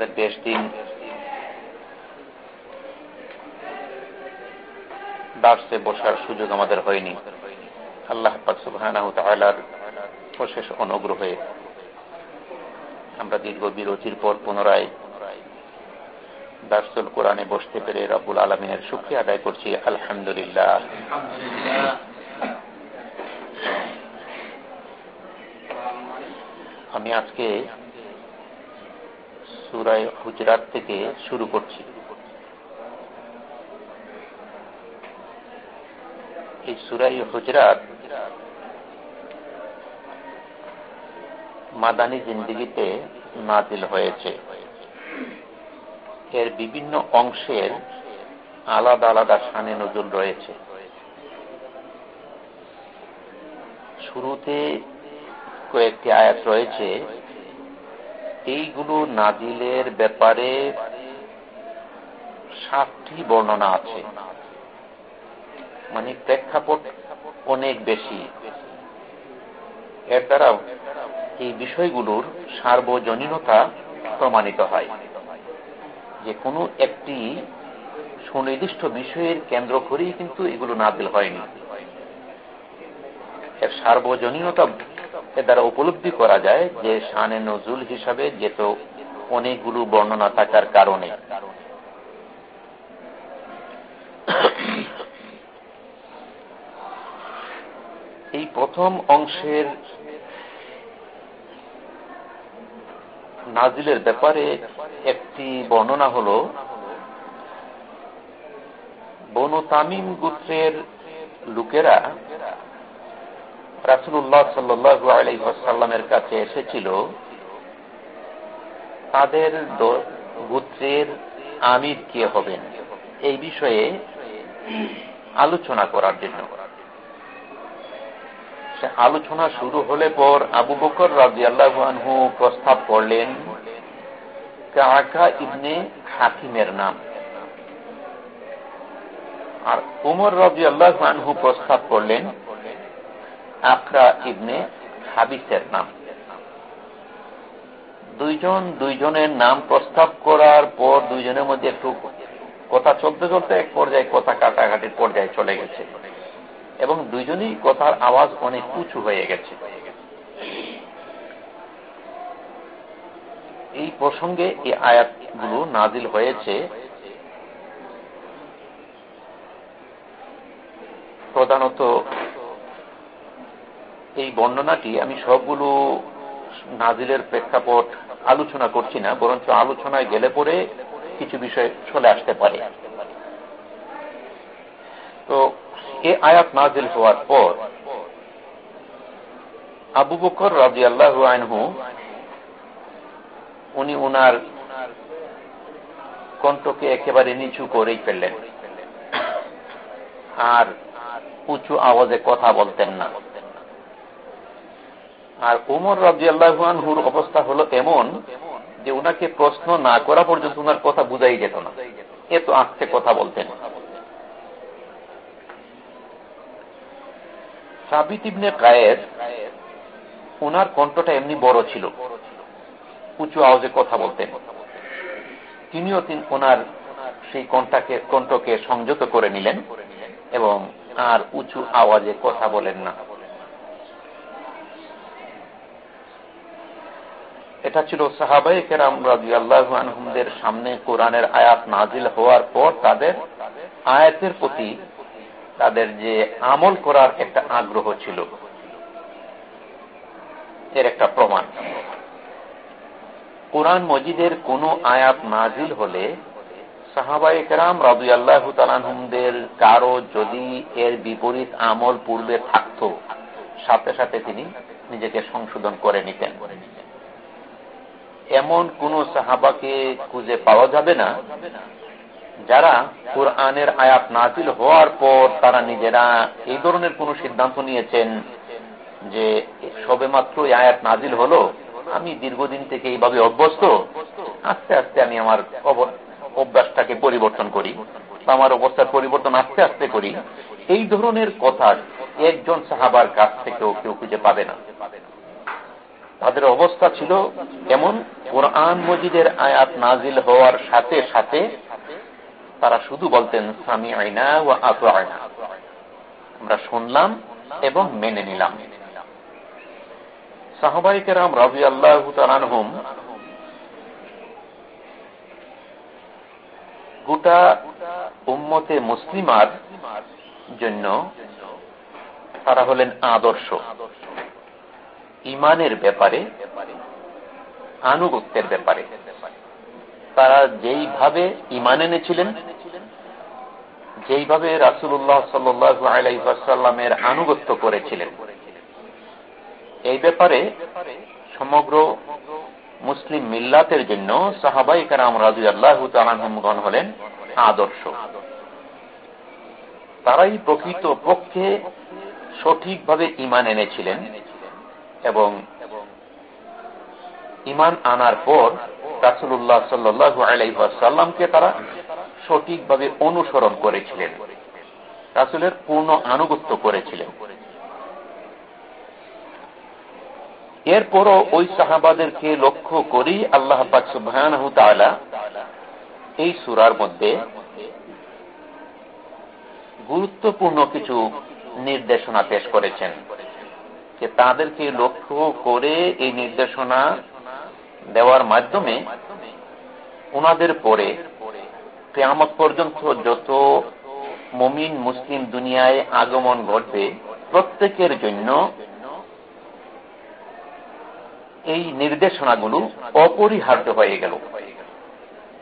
আমাদের বেশ দিন দার্সে বসার সুযোগ আমাদের হয়নি। আল্লাহ সুবাহর অশেষ অনুগ্রহে আমরা দীর্ঘ বিরতির পর পুনরায় দার্সুল কোরআনে বসতে পেরে রব্বুল আলমিনের সুখী আদায় করছি, আলহামদুলিল্লাহ। আমি আজকে সুরায় হুজরাত থেকে শুরু করছি। এই সুরাই হুজরাত মাদানী জিন্দিগিতে নাজিল হয়েছে। এর বিভিন্ন অংশের আলাদা আলাদা সানে নজুল রয়েছে। শুরুতে কয়েকটি আয়াত রয়েছে এইগুলো নাজিলের ব্যাপারে সাতটি বর্ণনা আছে। মানে প্রেক্ষাপট অনেক বেশি। এর দ্বারাও এই বিষয়গুলোর সার্বজনীনতা প্রমাণিত হয়। যে কোনো একটি সুনির্দিষ্ট বিষয়ের কেন্দ্র করেই কিন্তু এগুলো নাজিল হয়নি। এর সার্বজনীনতা এর দ্বারা উপলব্ধি করা যায় যে শানে নজুল হিসাবে যেত অনেকগুলো বর্ণনা থাকার কারণে। এই প্রথম অংশের নাজিলের ব্যাপারে একটি বর্ণনা হল, বনু তামিম গোত্রের লোকেরা রাসুল্লাহ সাল্লু আলাইসাল্লামের কাছে এসেছিল, তাদের গোত্রের আমির কে হবেন? এই বিষয়ে আলোচনা করার জন্য। আলোচনা শুরু হলে পর আবু বকর রাজি আল্লাহু প্রস্তাব করলেন, কাকা ইবনে হাকিমের নাম। আর উমর রাজি আল্লাহু প্রস্তাব করলেন আকরা ইবনে হাবিসের নাম। দুইজন দুইজনের নাম প্রস্তাব করার পর দুইজনের মধ্যে একটু কথা চলতে চলতে এক পর্যায়ে কথা কাটাকাটির পর্যায়ে চলে গেছে এবং দুইজনই কথার আওয়াজ অনেক উঁচু হয়ে গেছে। এই প্রসঙ্গে এই আয়াতগুলো নাজিল হয়েছে। প্রধানত এই বর্ণনাটি আমি সবগুলো নাজিলের প্রেক্ষাপট আলোচনা করছি না, বরঞ্চ আলোচনায় গেলে পরে কিছু বিষয় চলে আসতে পারে। তো, এ আয়াত নাজিল হওয়ার পর আবু বকর রাজি আল্লাহ আনহু, উনি উনার কণ্ঠকে একেবারে নিচু করেই ফেললেন। আর উঁচু আওয়াজে কথা বলতেন না। আর উমর রাজি আল্লাহুর অবস্থা হলো এমন যে উনাকে প্রশ্ন না করা পর্যন্ত উনার কথা বুঝাই যেত না। এত আস্তে কথা বলতেন। সাবিত ইবনে কায়ের উনার কণ্ঠটা এমনি বড় ছিল। উঁচু আওয়াজে কথা বলতেন। তিনিও ওনার সেই কণ্ঠাকে, কণ্ঠকে সংযত করে নিলেন এবং আর উঁচু আওয়াজে কথা বলেন না। এটা ছিল সাহাবাই কেরাম রাজি আল্লাহদের সামনে কোরআনের আয়াত নাজিল হওয়ার পর তাদের আয়াতের প্রতি তাদের যে আমল করার একটা আগ্রহ ছিল। এর একটা প্রমাণ। কোরআন মজিদের কোন আয়াত নাজিল হলে সাহাবাই কেরাম রাজু আল্লাহ তালানহুমদের কারও যদি এর বিপরীত আমল পূর্বে থাকত, সাথে সাথে তিনি নিজেকে সংশোধন করে নিতেন। এমন কোন সাহাবাকে খুঁজে পাওয়া যাবে না, যারা কোরআনের আয়াত নাজিল হওয়ার পর তারা নিজেরা এই ধরনের কোন সিদ্ধান্ত নিয়েছেন যে সবে মাত্র আয়াত নাজিল হলো, আমি দীর্ঘদিন থেকে এইভাবে অভ্যস্ত, আস্তে আস্তে আমি আমার অভ্যাসটাকে পরিবর্তন করি আমার অবস্থার পরিবর্তন আস্তে আস্তে করি। এই ধরনের কথা একজন সাহাবার কাছ থেকেও কেউ খুঁজে পাবে না। তাদের অবস্থা ছিল এমন কোরআন মজিদের আয়াত নাজিল হওয়ার সাথে সাথে তারা শুধু বলতেন স্বামী আইনা ও আত আয়না আমরা শুনলাম এবং মেনে নিলাম। সাহবাইকেরাম রাজি আল্লাহ তালানহুম গোটা উম্মতে মুসলিমার জন্য তারা হলেন আদর্শ। ইমানের ব্যাপারে, আনুগত্যের ব্যাপারে। তারা যেইভাবে ইমান এনেছিলেন, যেইভাবে রাসুল্লাহ সাল্লু আলাইসাল্লামের আনুগত্য করেছিলেন, এই ব্যাপারে সমগ্র মুসলিম মিল্লাতের জন্য সাহাবাই কারাম রাজু আল্লাহ তালানহমগণ হলেন আদর্শ। তারাই প্রকৃত পক্ষে সঠিকভাবে ইমান এনেছিলেন। এবং ইমান আনার পর রাসুল্লাহ সাল্লু আলাইসাল্লামকে তারা সঠিকভাবে অনুসরণ করেছিলেন। রাসুলের পূর্ণ আনুগত্য করেছিলেন। এরপরও ওই সাহাবাদেরকে লক্ষ্য করি আল্লাহ সুবাহ এই সুরার মধ্যে গুরুত্বপূর্ণ কিছু নির্দেশনা পেশ করেছেন। যে তাদেরকে লক্ষ্য করে এই নির্দেশনা দেওয়ার মাধ্যমে ওনাদের পরে কেয়ামত পর্যন্ত যত মমিন, মুসলিম দুনিয়ায় আগমন ঘটবে, প্রত্যেকের জন্য এই নির্দেশনাগুলো অপরিহার্য হয়ে গেল।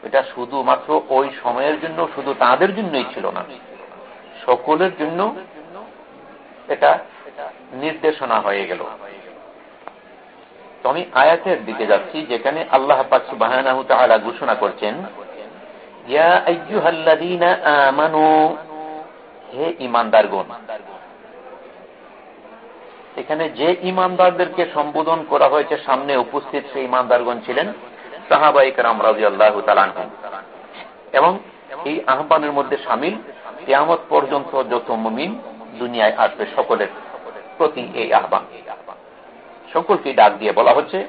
এটা শুধুমাত্র ওই সময়ের জন্য, শুধু তাদের জন্যই ছিল না। সকলের জন্য এটা নির্দেশনা হয়ে গেল। আমি আয়াতের দিকে যাচ্ছি, যেখানে আল্লাহ পাকসুবাহ ঘোষণা করছেন হে ইমানদারগণ এখানে যে ইমানদারদেরকে সম্বোধন করা হয়েছে, সামনে উপস্থিত সেই ইমানদারগণ ছিলেন সাহাবাই কারাম রাজি আল্লাহ এবং এই আহ্বানের মধ্যে সামিল, কেয়ামত পর্যন্ত যত মুমিন দুনিয়ায় আসবে, সকলের। প্রতি এই আহ্বান। সকলকে ডাক দিয়ে বলা হচ্ছে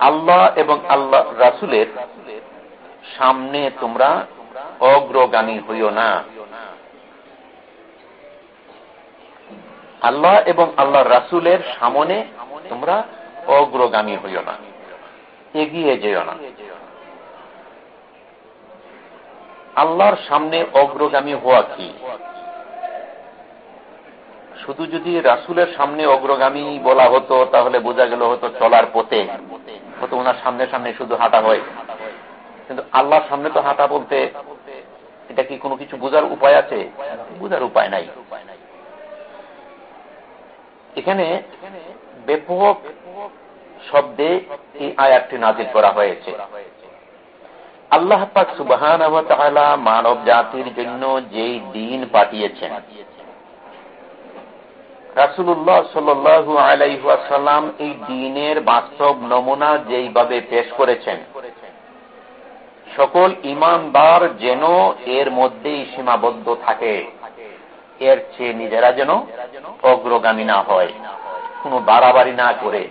আল্লাহ এবং আল্লাহ রাসুলের সামনে তোমরা অগ্রগামী হইও না। আল্লাহ এবং আল্লাহ রাসুলের সামনে তোমরা অগ্রগামী হইও না। এগিয়ে যেও না। আল্লাহর সামনে অগ্রগামী হওয়া কি? শুধু যদি রাসুলের সামনে অগ্রগামী বলা হতো, তাহলে বোঝা গেল হতো চলার পথে। হতো ওনার সামনে সামনে শুধু হাঁটা হয়। কিন্তু আল্লাহর সামনে তো হাঁটা বলতে এটা কি কোনো কিছু বোঝার উপায় আছে? বোঝার উপায় নাই। এখানে ব্যাপক শব্দে এই আয়াতটি নাজির করা হয়েছে। আল্লাহ পাক সুবাহান মানব জাতির জন্য যেই দিন পাঠিয়েছেন। রাসুল্লাহ সাল্লু আলাইসাল্লাম এই দিনের বাস্তব নমুনা যেইভাবে পেশ করেছেন, সকল ইমানদার যেন এর মধ্যেই সীমাবদ্ধ থাকে। এর চেয়ে নিজেরা যেন অগ্রগামী না হয়, কোনো বাড়াবাড়ি না করে।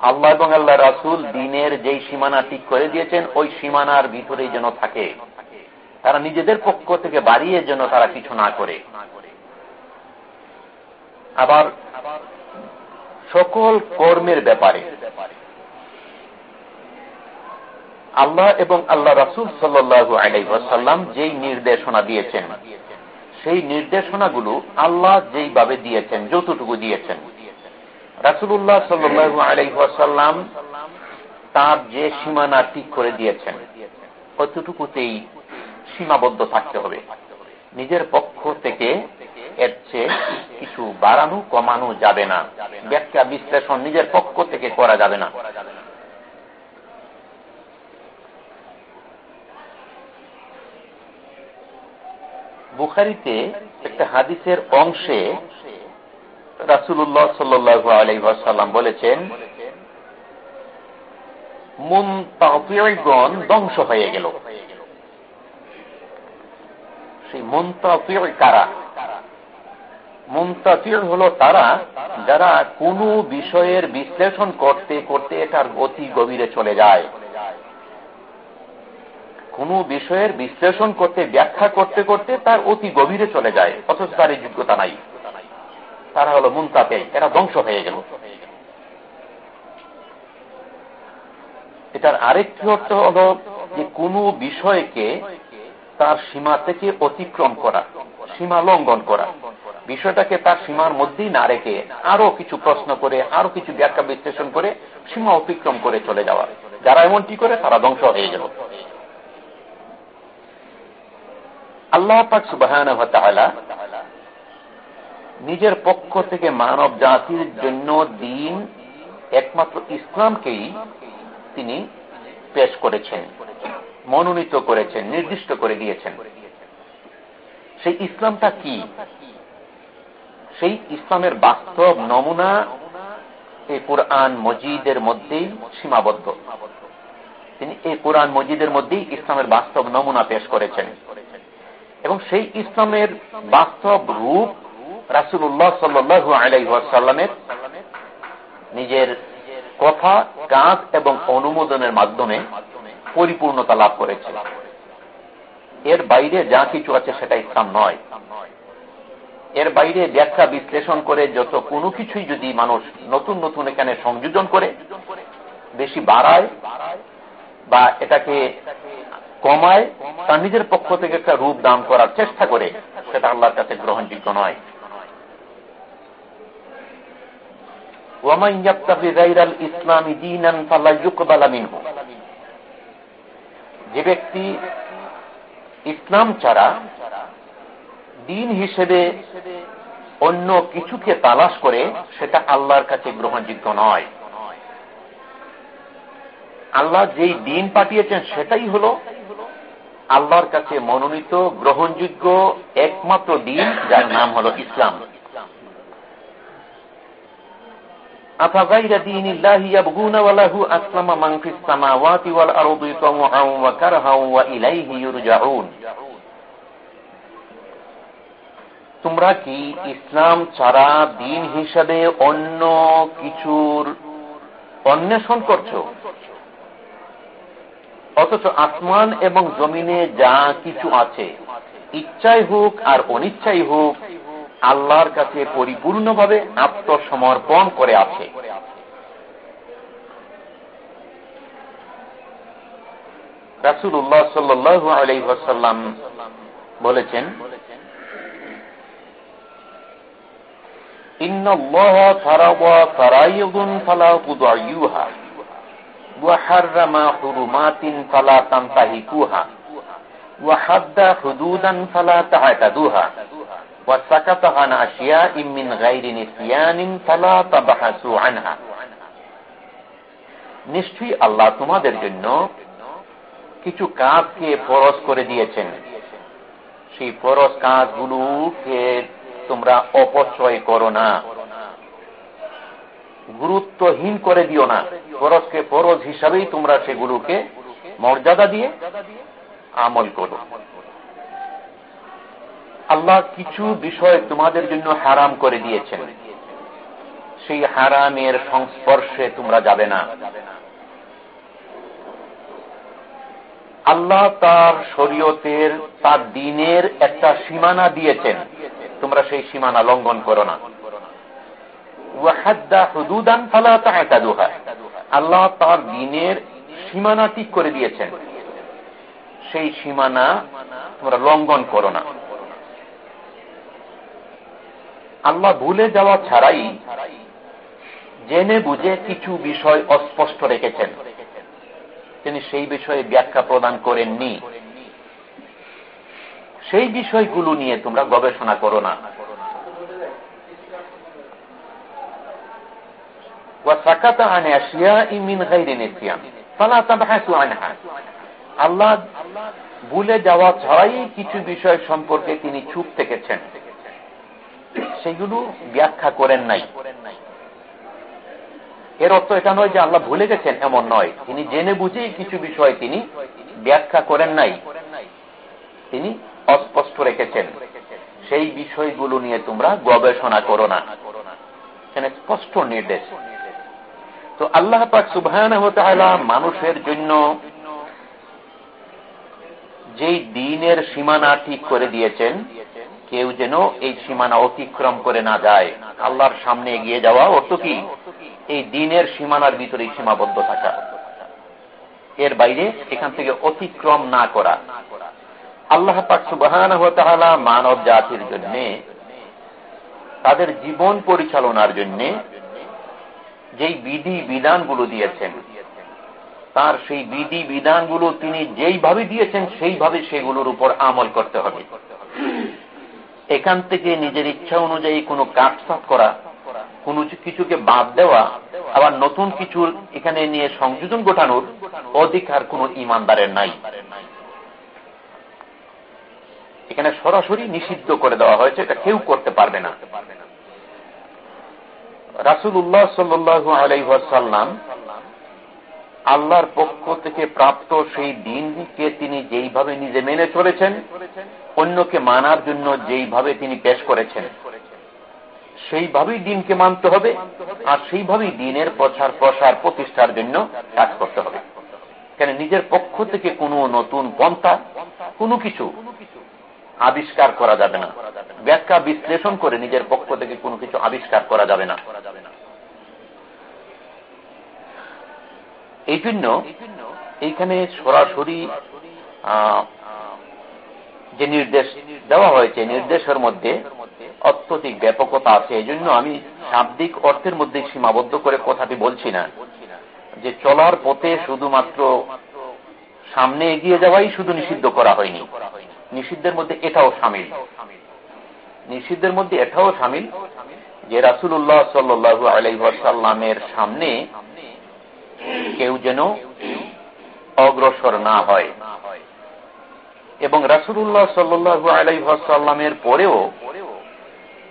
আল্লাহ এবং আল্লাহ রাসুল দিনের যেই সীমানা ঠিক করে দিয়েছেন, ওই সীমানার ভিতরেই যেন থাকে। তারা নিজেদের পক্ষ থেকে বাড়িয়ে যেন তারা কিছু না করে। আবার সকল কর্মের ব্যাপারে আল্লাহ এবং আল্লাহ রাসুল সাল্লু আলাইসাল্লাম যেই নির্দেশনা দিয়েছেন, সেই নির্দেশনাগুলো আল্লাহ যেইভাবে দিয়েছেন, যতটুকু দিয়েছেন রাসুল্লাহ সাল্লু তার যে সীমানা ঠিক করে দিয়েছেন কতটুকুতেই সীমাবদ্ধ থাকতে হবে। নিজের পক্ষ থেকে এর চেয়ে কিছু বাড়ানো, কমানো যাবে না। ব্যাখ্যা, বিশ্লেষণ নিজের পক্ষ থেকে করা যাবে না। বুখারিতে একটা হাদিসের অংশে রাসুল্লাহ সাল্লু বলেছেন ধ্বংস হয়ে গেল। সেই কারা? হল তারা যারা কোন বিষয়ের বিশ্লেষণ করতে করতে এটার অতি গভীরে চলে যায়। কোন বিষয়ের বিশ্লেষণ করতে, ব্যাখ্যা করতে করতে তার অতি গভীরে চলে যায়, অথচ তার যোগ্যতা নাই। তারা হলো মুন্তাপে এরা ধ্বংস হয়ে গেল। এটার আরেকটি অর্থ হল যে কোন বিষয়কে তার সীমা থেকে অতিক্রম করা, সীমা লঙ্ঘন করা। বিষয়টাকে তার সীমার মধ্যেই না রেখে আরও কিছু প্রশ্ন করে, আরও কিছু ব্যাখ্যা বিশ্লেষণ করে সীমা অতিক্রম করে চলে যাওয়া। যারা এমনটি করে, তারা ধ্বংস হয়ে গেল। আল্লাহ পাক সুবাহ নিজের পক্ষ থেকে মানব জাতির জন্য দিন একমাত্র ইসলামকেই তিনি পেশ করেছেন, মনোনীত করেছেন, নির্দিষ্ট করে দিয়েছেন। সেই ইসলামটা কি? সেই ইসলামের বাস্তব নমুনা এই কোরআন মজিদের মধ্যেই সীমাবদ্ধ। তিনি এই কোরআন মজিদের মধ্যেই ইসলামের বাস্তব নমুনা পেশ করেছেন। এবং সেই ইসলামের বাস্তব রূপ রাসুল্লাহ সাল্লু আলাইসাল্লামের নিজের কথা, কাজ এবং অনুমোদনের মাধ্যমে পরিপূর্ণতা লাভ করেছে। এর বাইরে যা কিছু আছে সেটা ইসলাম নয়। এর বাইরে ব্যাখ্যা, বিশ্লেষণ করে যত কোনো কিছুই যদি মানুষ নতুন নতুন এখানে সংযোজন করে, বেশি বাড়ায় বা এটাকে কমায়, তার নিজের পক্ষ থেকে একটা রূপ দান করার চেষ্টা করে, সেটা আল্লাহর কাছে গ্রহণযোগ্য নয়। যে ব্যক্তি ইসলাম ছাড়া দিন হিসেবে অন্য কিছুকে তালাশ করে, সেটা আল্লাহর কাছে গ্রহণযোগ্য নয়। আল্লাহ যেই দিন পাঠিয়েছেন, সেটাই হল আল্লাহর কাছে মনোনীত, গ্রহণযোগ্য একমাত্র দিন, যার নাম হল ইসলাম। أفغير دين الله يبغون وله أسلم من في السماوات والأرض طوعا وكرها وإليه يرجعون তোমরা কি ইসলাম ছাড়া দিন হিসাবে অন্য কিছুর অন্বেষণ করছো অথচ আসমান এবং জমিনে যা কিছু আছে ইচ্ছাই হোক আর অনিচ্ছাই হোক আল্লাহর কাছে পরিপূর্ণভাবে আত্মসমর্পণ করে আছে। রাসুল্লাহ বলেছেন وسكت عن أشياء من غير نسيان فلا تبحثوا عنها নিশ্চয়ই আল্লাহ তোমাদের জন্য কিছু কাজকে ফরজ করে দিয়েছেন সেই ফরজ কাজগুলোকে তোমরা অপচয় করো না গুরুত্বহীন করে দিও না ফরজকে ফরজ হিসাবেই তোমরা সেগুলোকে মর্যাদা দিয়ে আমল করো আল্লাহ কিছু বিষয় তোমাদের জন্য হারাম করে দিয়েছেন। সেই হারামের সংস্পর্শে তোমরা যাবে না। আল্লাহ তার শরীয়তের, তার দিনের একটা সীমানা দিয়েছেন। তোমরা সেই সীমানা লঙ্ঘন করো না। আল্লাহ তার দিনের সীমানা ঠিক করে দিয়েছেন। সেই সীমানা তোমরা লঙ্ঘন করো না। আল্লাহ ভুলে যাওয়া ছাড়াই জেনে বুঝে কিছু বিষয় অস্পষ্ট রেখেছেন। তিনি সেই বিষয়ে ব্যাখ্যা প্রদান করেননি। সেই বিষয়গুলো নিয়ে তোমরা গবেষণা করো না। আল্লাহ ভুলে যাওয়া ছাড়াই কিছু বিষয় সম্পর্কে তিনি চুপ থেকেছেন। সেগুলো ব্যাখ্যা করেন নাই। এর অর্থ এটা নয় যে আল্লাহ ভুলে গেছেন, এমন নয়। তিনি জেনে বুঝেই কিছু বিষয় তিনি ব্যাখ্যা করেন নাই। তিনি অস্পষ্ট রেখেছেন। সেই বিষয়গুলো নিয়ে তোমরা গবেষণা করো না। স্পষ্ট নির্দেশ। তো আল্লাহ পাক সুবাহ মানুষের জন্য যেই দিনের সীমানা ঠিক করে দিয়েছেন কেউ যেন এই সীমানা অতিক্রম করে না যায়। আল্লাহর সামনে এগিয়ে যাওয়া অর্থ কি? এই দিনের সীমানার ভিতরে সীমাবদ্ধ থাকা। এর বাইরে এখান থেকে অতিক্রম না করা। আল্লাহ পাক সুবাহান মানব জাতির জন্য, তাদের জীবন পরিচালনার জন্য যেই বিধি বিধানগুলো দিয়েছেন, তার সেই বিধি বিধানগুলো তিনি যেইভাবে দিয়েছেন, সেইভাবে সেগুলোর উপর আমল করতে হবে। এখান থেকে নিজের ইচ্ছা অনুযায়ী কোনো কাটসাট করা, কোন কিছুকে বাদ দেওয়া, আবার নতুন কিছু এখানে নিয়ে সংযোজন ঘটানোর অধিকার কোন ইমানদারের নাই। এখানে সরাসরি নিষিদ্ধ করে দেওয়া হয়েছে, এটা কেউ করতে পারবে না। রাসুল উল্লাহ সাল্লু আলাইসাল্লাম আল্লাহর পক্ষ থেকে প্রাপ্ত সেই দিনকে তিনি যেইভাবে নিজে মেনে চলেছেন অন্যকে মানার জন্য যেইভাবে তিনি পেশ করেছেন, সেইভাবেই দিনকে মানতে হবে আর সেইভাবেই দিনের প্রচার প্রসার প্রতিষ্ঠার জন্য কাজ করতে হবে। কেন নিজের পক্ষ থেকে কোনো নতুন পন্থা, কোনো কিছু আবিষ্কার করা যাবে না। ব্যাখ্যা বিশ্লেষণ করে নিজের পক্ষ থেকে কোনো কিছু আবিষ্কার করা যাবে না। এই জন্য এইখানে সরাসরি যে নির্দেশ দেওয়া হয়েছে, নির্দেশের মধ্যে অত্যধিক ব্যাপকতা আছে এই জন্য আমি শাব্দিক অর্থের মধ্যে সীমাবদ্ধ করে কথাটি বলছি না। যে চলার পথে শুধুমাত্র সামনে এগিয়ে যাওয়াই শুধু নিষিদ্ধ করা হয়নি। নিষিদ্ধের মধ্যে এটাও সামিল। নিষিদ্ধের মধ্যে এটাও সামিল যে রাসুল্লাহ সাল্লু আলাইসাল্লামের সামনে কেউ যেন অগ্রসর না হয়। এবং রাসুল্লাহ সাল্লু আলাইসাল্লামের পরেও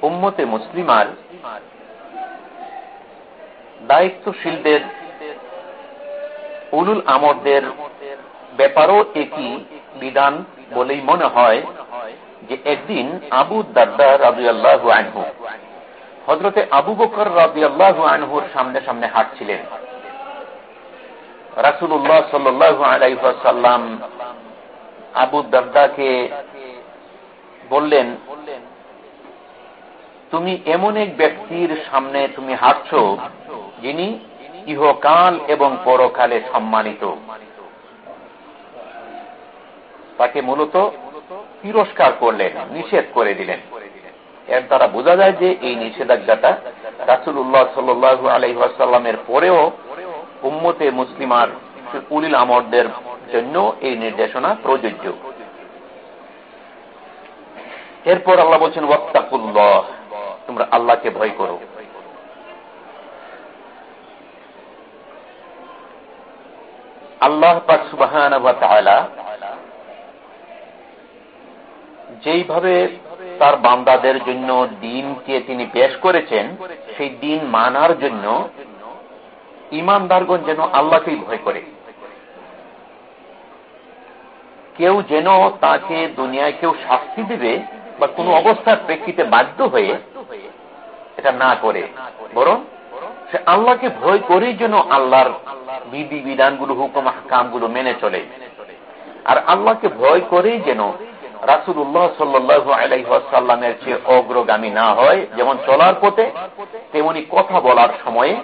উম্মতে মুসলিমার দায়িত্বশীলদের, উলুল আমরদের ব্যাপারও একই বিধান বলেই মনে হয় যে একদিন আবু দাদ্দা রাজু আল্লাহ আনহু হজরতে আবু বকর রাজু আল্লাহ আনহুর সামনে সামনে হাঁটছিলেন। রাসুল্লাহ সাল্লু আলাইসাল্লাম আবু দাদ্দাকে বললেন, তুমি এমন এক ব্যক্তির সামনে তুমি হাঁটছ, যিনি ইহকাল এবং পরকালে সম্মানিত। তাকে মূলত তিরস্কার করলেন, নিষেধ করে দিলেন। এর দ্বারা বোঝা যায় যে এই নিষেধাজ্ঞাটা রাসুল উল্লাহ সাল্লু আলহাসাল্লামের পরেও উম্মতে মুসলিমার উলিল আমরদের জন্য এই নির্দেশনা প্রযোজ্য। এরপর আল্লাহ বলছেন, ওয়াত্তাকুল্লাহ, তোমরা আল্লাহকে ভয় করো। আল্লাহ সুবাহান যেইভাবে তার বান্দাদের জন্য দিনকে তিনি পেশ করেছেন, সেই দিন মানার জন্য ইমানদারগণ যেন আল্লাহকেই ভয় করে। কেউ যেন তাকে দুনিয়ায় কেউ শাস্তি দিবে বা কোনো অবস্থার প্রেক্ষিতে বাধ্য হয়ে এটা না করে। বরং সে আল্লাহকে ভয় করেই যেন আল্লাহর বিধি, বিধানগুলো, হুকুম কামগুলো মেনে চলে। আর আল্লাহকে ভয় করেই যেন রাসুল্লাহ সাল্লু আলাইসাল্লামের চেয়ে অগ্রগামী না হয়। যেমন চলার পথে, তেমনি কথা বলার সময়ে,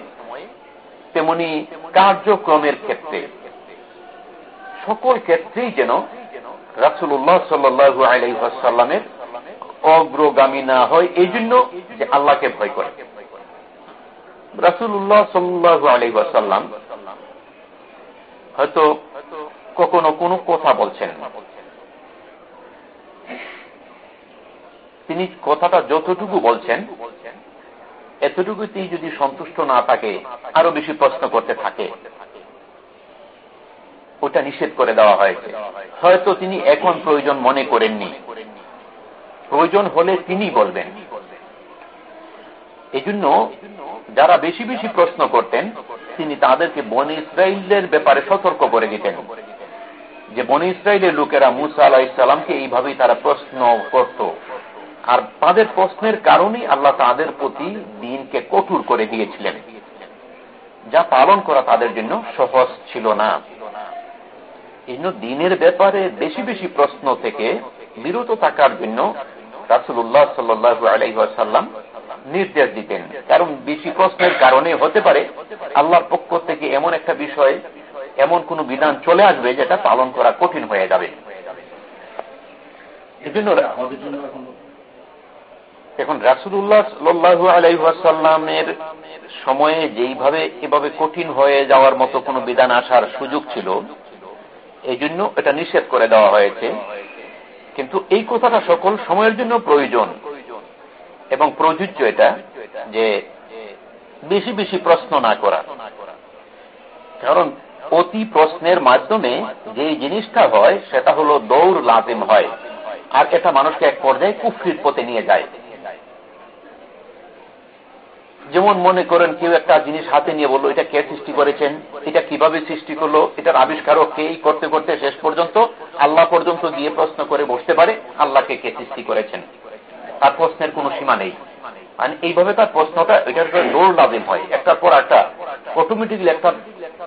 তেমনি কার্যক্রমের ক্ষেত্রে। সকল ক্ষেত্রেই যেন রাসুল্লাহ সাল্লু আলাইসাল্লামের অগ্রগামী না হয় এই জন্য যে আল্লাহকে ভয় করে। রাসুল্লাহ সাল্লু আলাইসাল্লাম হয়তো কখনো কোনো কথা বলছেন তিনি কথাটা যতটুকু বলছেন, এতটুকুতেই যদি সন্তুষ্ট না থাকে, আরও বেশি প্রশ্ন করতে থাকে। ওটা নিষেধ করে দেওয়া হয়েছে। হয়তো তিনি এখন প্রয়োজন মনে করেননি। প্রয়োজন হলে তিনি বলবেন। এই জন্য যারা বেশি বেশি প্রশ্ন করতেন, তিনি তাদেরকে বন ইসরায়েলের ব্যাপারে সতর্ক করে দিতেন। যে বন ইসরায়েলের লোকেরা মুসা আলাহ ইসলামকে এইভাবেই তারা প্রশ্ন করত। আর তাদের প্রশ্নের কারণেই আল্লাহ তাদের প্রতি দিনকে কঠোর করে দিয়েছিলেন। যা পালন করা তাদের জন্য সহজ ছিল না। এই দিনের ব্যাপারে বেশি বেশি প্রশ্ন থেকে বিরত থাকার জন্য রাসুল্লাহ সাল্লু আলাইসাল্লাম নির্দেশ দিতেন। কারণ বেশি প্রশ্নের কারণে হতে পারে আল্লাহর পক্ষ থেকে এমন একটা বিষয় এমন কোন বিধান চলে আসবে যেটা পালন করা কঠিন হয়ে যাবে। এখন রাসুল্লাহ সাল্লু আলাইসাল্লামের সময়ে যেইভাবে এভাবে কঠিন হয়ে যাওয়ার মতো কোন বিধান আসার সুযোগ ছিল এই জন্য এটা নিষেধ করে দেওয়া হয়েছে। কিন্তু এই কথাটা সকল সময়ের জন্য প্রয়োজন। এবং প্রযোজ্য এটা যে বেশি বেশি প্রশ্ন না করা। কারণ অতি প্রশ্নের মাধ্যমে যে জিনিসটা হয়, সেটা হলো দৌড় লাজিম হয়। আর এটা মানুষকে এক পর্যায়ে কুফরির পথে নিয়ে যায়। যেমন মনে করেন কেউ একটা জিনিস হাতে নিয়ে বলল, এটা কে সৃষ্টি করেছেন? এটা কীভাবে সৃষ্টি করল? এটার আবিষ্কারক কে করতে করতে শেষ পর্যন্ত আল্লাহ পর্যন্ত গিয়ে প্রশ্ন করে বসতে পারে, আল্লাহকে কে সৃষ্টি করেছেন? তার প্রশ্নের কোন সীমা নেই। মানে এইভাবে তার প্রশ্নটা এটার দৌড় লাভিম হয়। একটার পর একটা অটোমেটিকলি একটা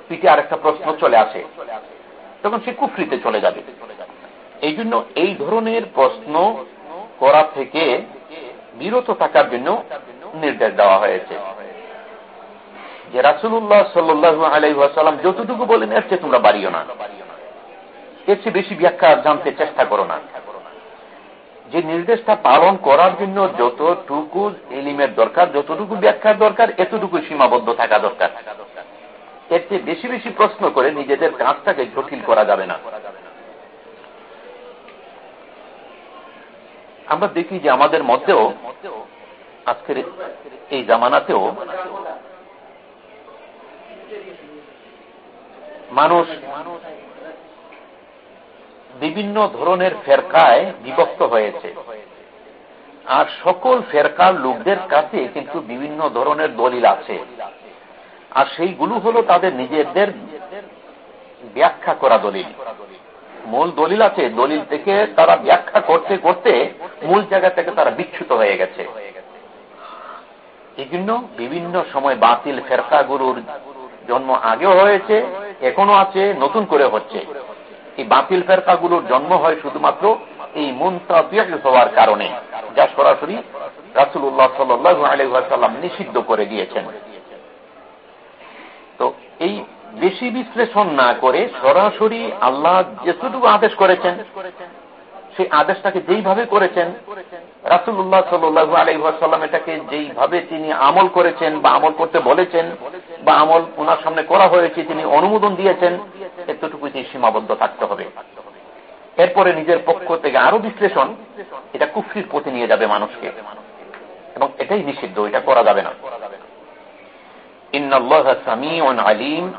পিঠে আর একটা প্রশ্ন চলে আসে। তখন সে কুফরিতে চলে যাবে। এই জন্য এই ধরনের প্রশ্ন করা থেকে বিরত থাকার জন্য নির্দেশ দেওয়া হয়েছে। যে রাসুল্লাহ সাল্লু আলাইসাল্লাম যতটুকু বলেন এর তোমরা বাড়িও না। এর চেয়ে বেশি ব্যাখ্যা জানতে চেষ্টা করো না। যে নির্দেশটা পালন করার জন্য যতটুকু এলিমের দরকার, যতটুকু ব্যাখ্যার দরকার, এতটুকু সীমাবদ্ধ থাকা দরকার। এর চেয়ে বেশি বেশি প্রশ্ন করে নিজেদের কাজটাকে জটিল করা যাবে না। আমরা দেখি যে আমাদের মধ্যেও আজকের এই জামানাতেও মানুষ বিভিন্ন ধরনের ফেরকায় বিভক্ত হয়েছে। আর সকল ফেরকার লোকদের কাছে কিন্তু বিভিন্ন ধরনের দলিল আছে। আর সেইগুলো হলো তাদের নিজেদের ব্যাখ্যা করা দলিল। মূল দলিল আছে, দলিল থেকে তারা ব্যাখ্যা করতে করতে মূল জায়গা থেকে তারা বিচ্ছুত হয়ে গেছে। জন্য বিভিন্ন সময় বাতিল ফেরকাগুলোর জন্ম আগেও হয়েছে, এখনও আছে, নতুন করে হচ্ছে। এই বাতিল ফেরকাগুলোর জন্ম হয় শুধুমাত্র এই মুন্তাজ হওয়ার কারণে, যা সরাসরি রাসুল্লাহ সাল্লু আলহাম নিষিদ্ধ করে দিয়েছেন। তো এই বেশি বিশ্লেষণ না করে সরাসরি আল্লাহ যেটুকু আদেশ করেছেন, সেই আদেশটাকে যেইভাবে করেছেন রাসুল্লাহ সাল্লু আলহাসাল্লাম এটাকে যেইভাবে তিনি আমল করেছেন বা আমল করতে বলেছেন বা আমল ওনার সামনে করা হয়েছে, তিনি অনুমোদন দিয়েছেন, এতটুকুই সীমাবদ্ধ থাকতে হবে। এরপরে নিজের পক্ষ থেকে আরও বিশ্লেষণ, এটা কুফরির পথে নিয়ে যাবে মানুষকে। এবং এটাই নিষিদ্ধ, এটা করা যাবে না। আলিম,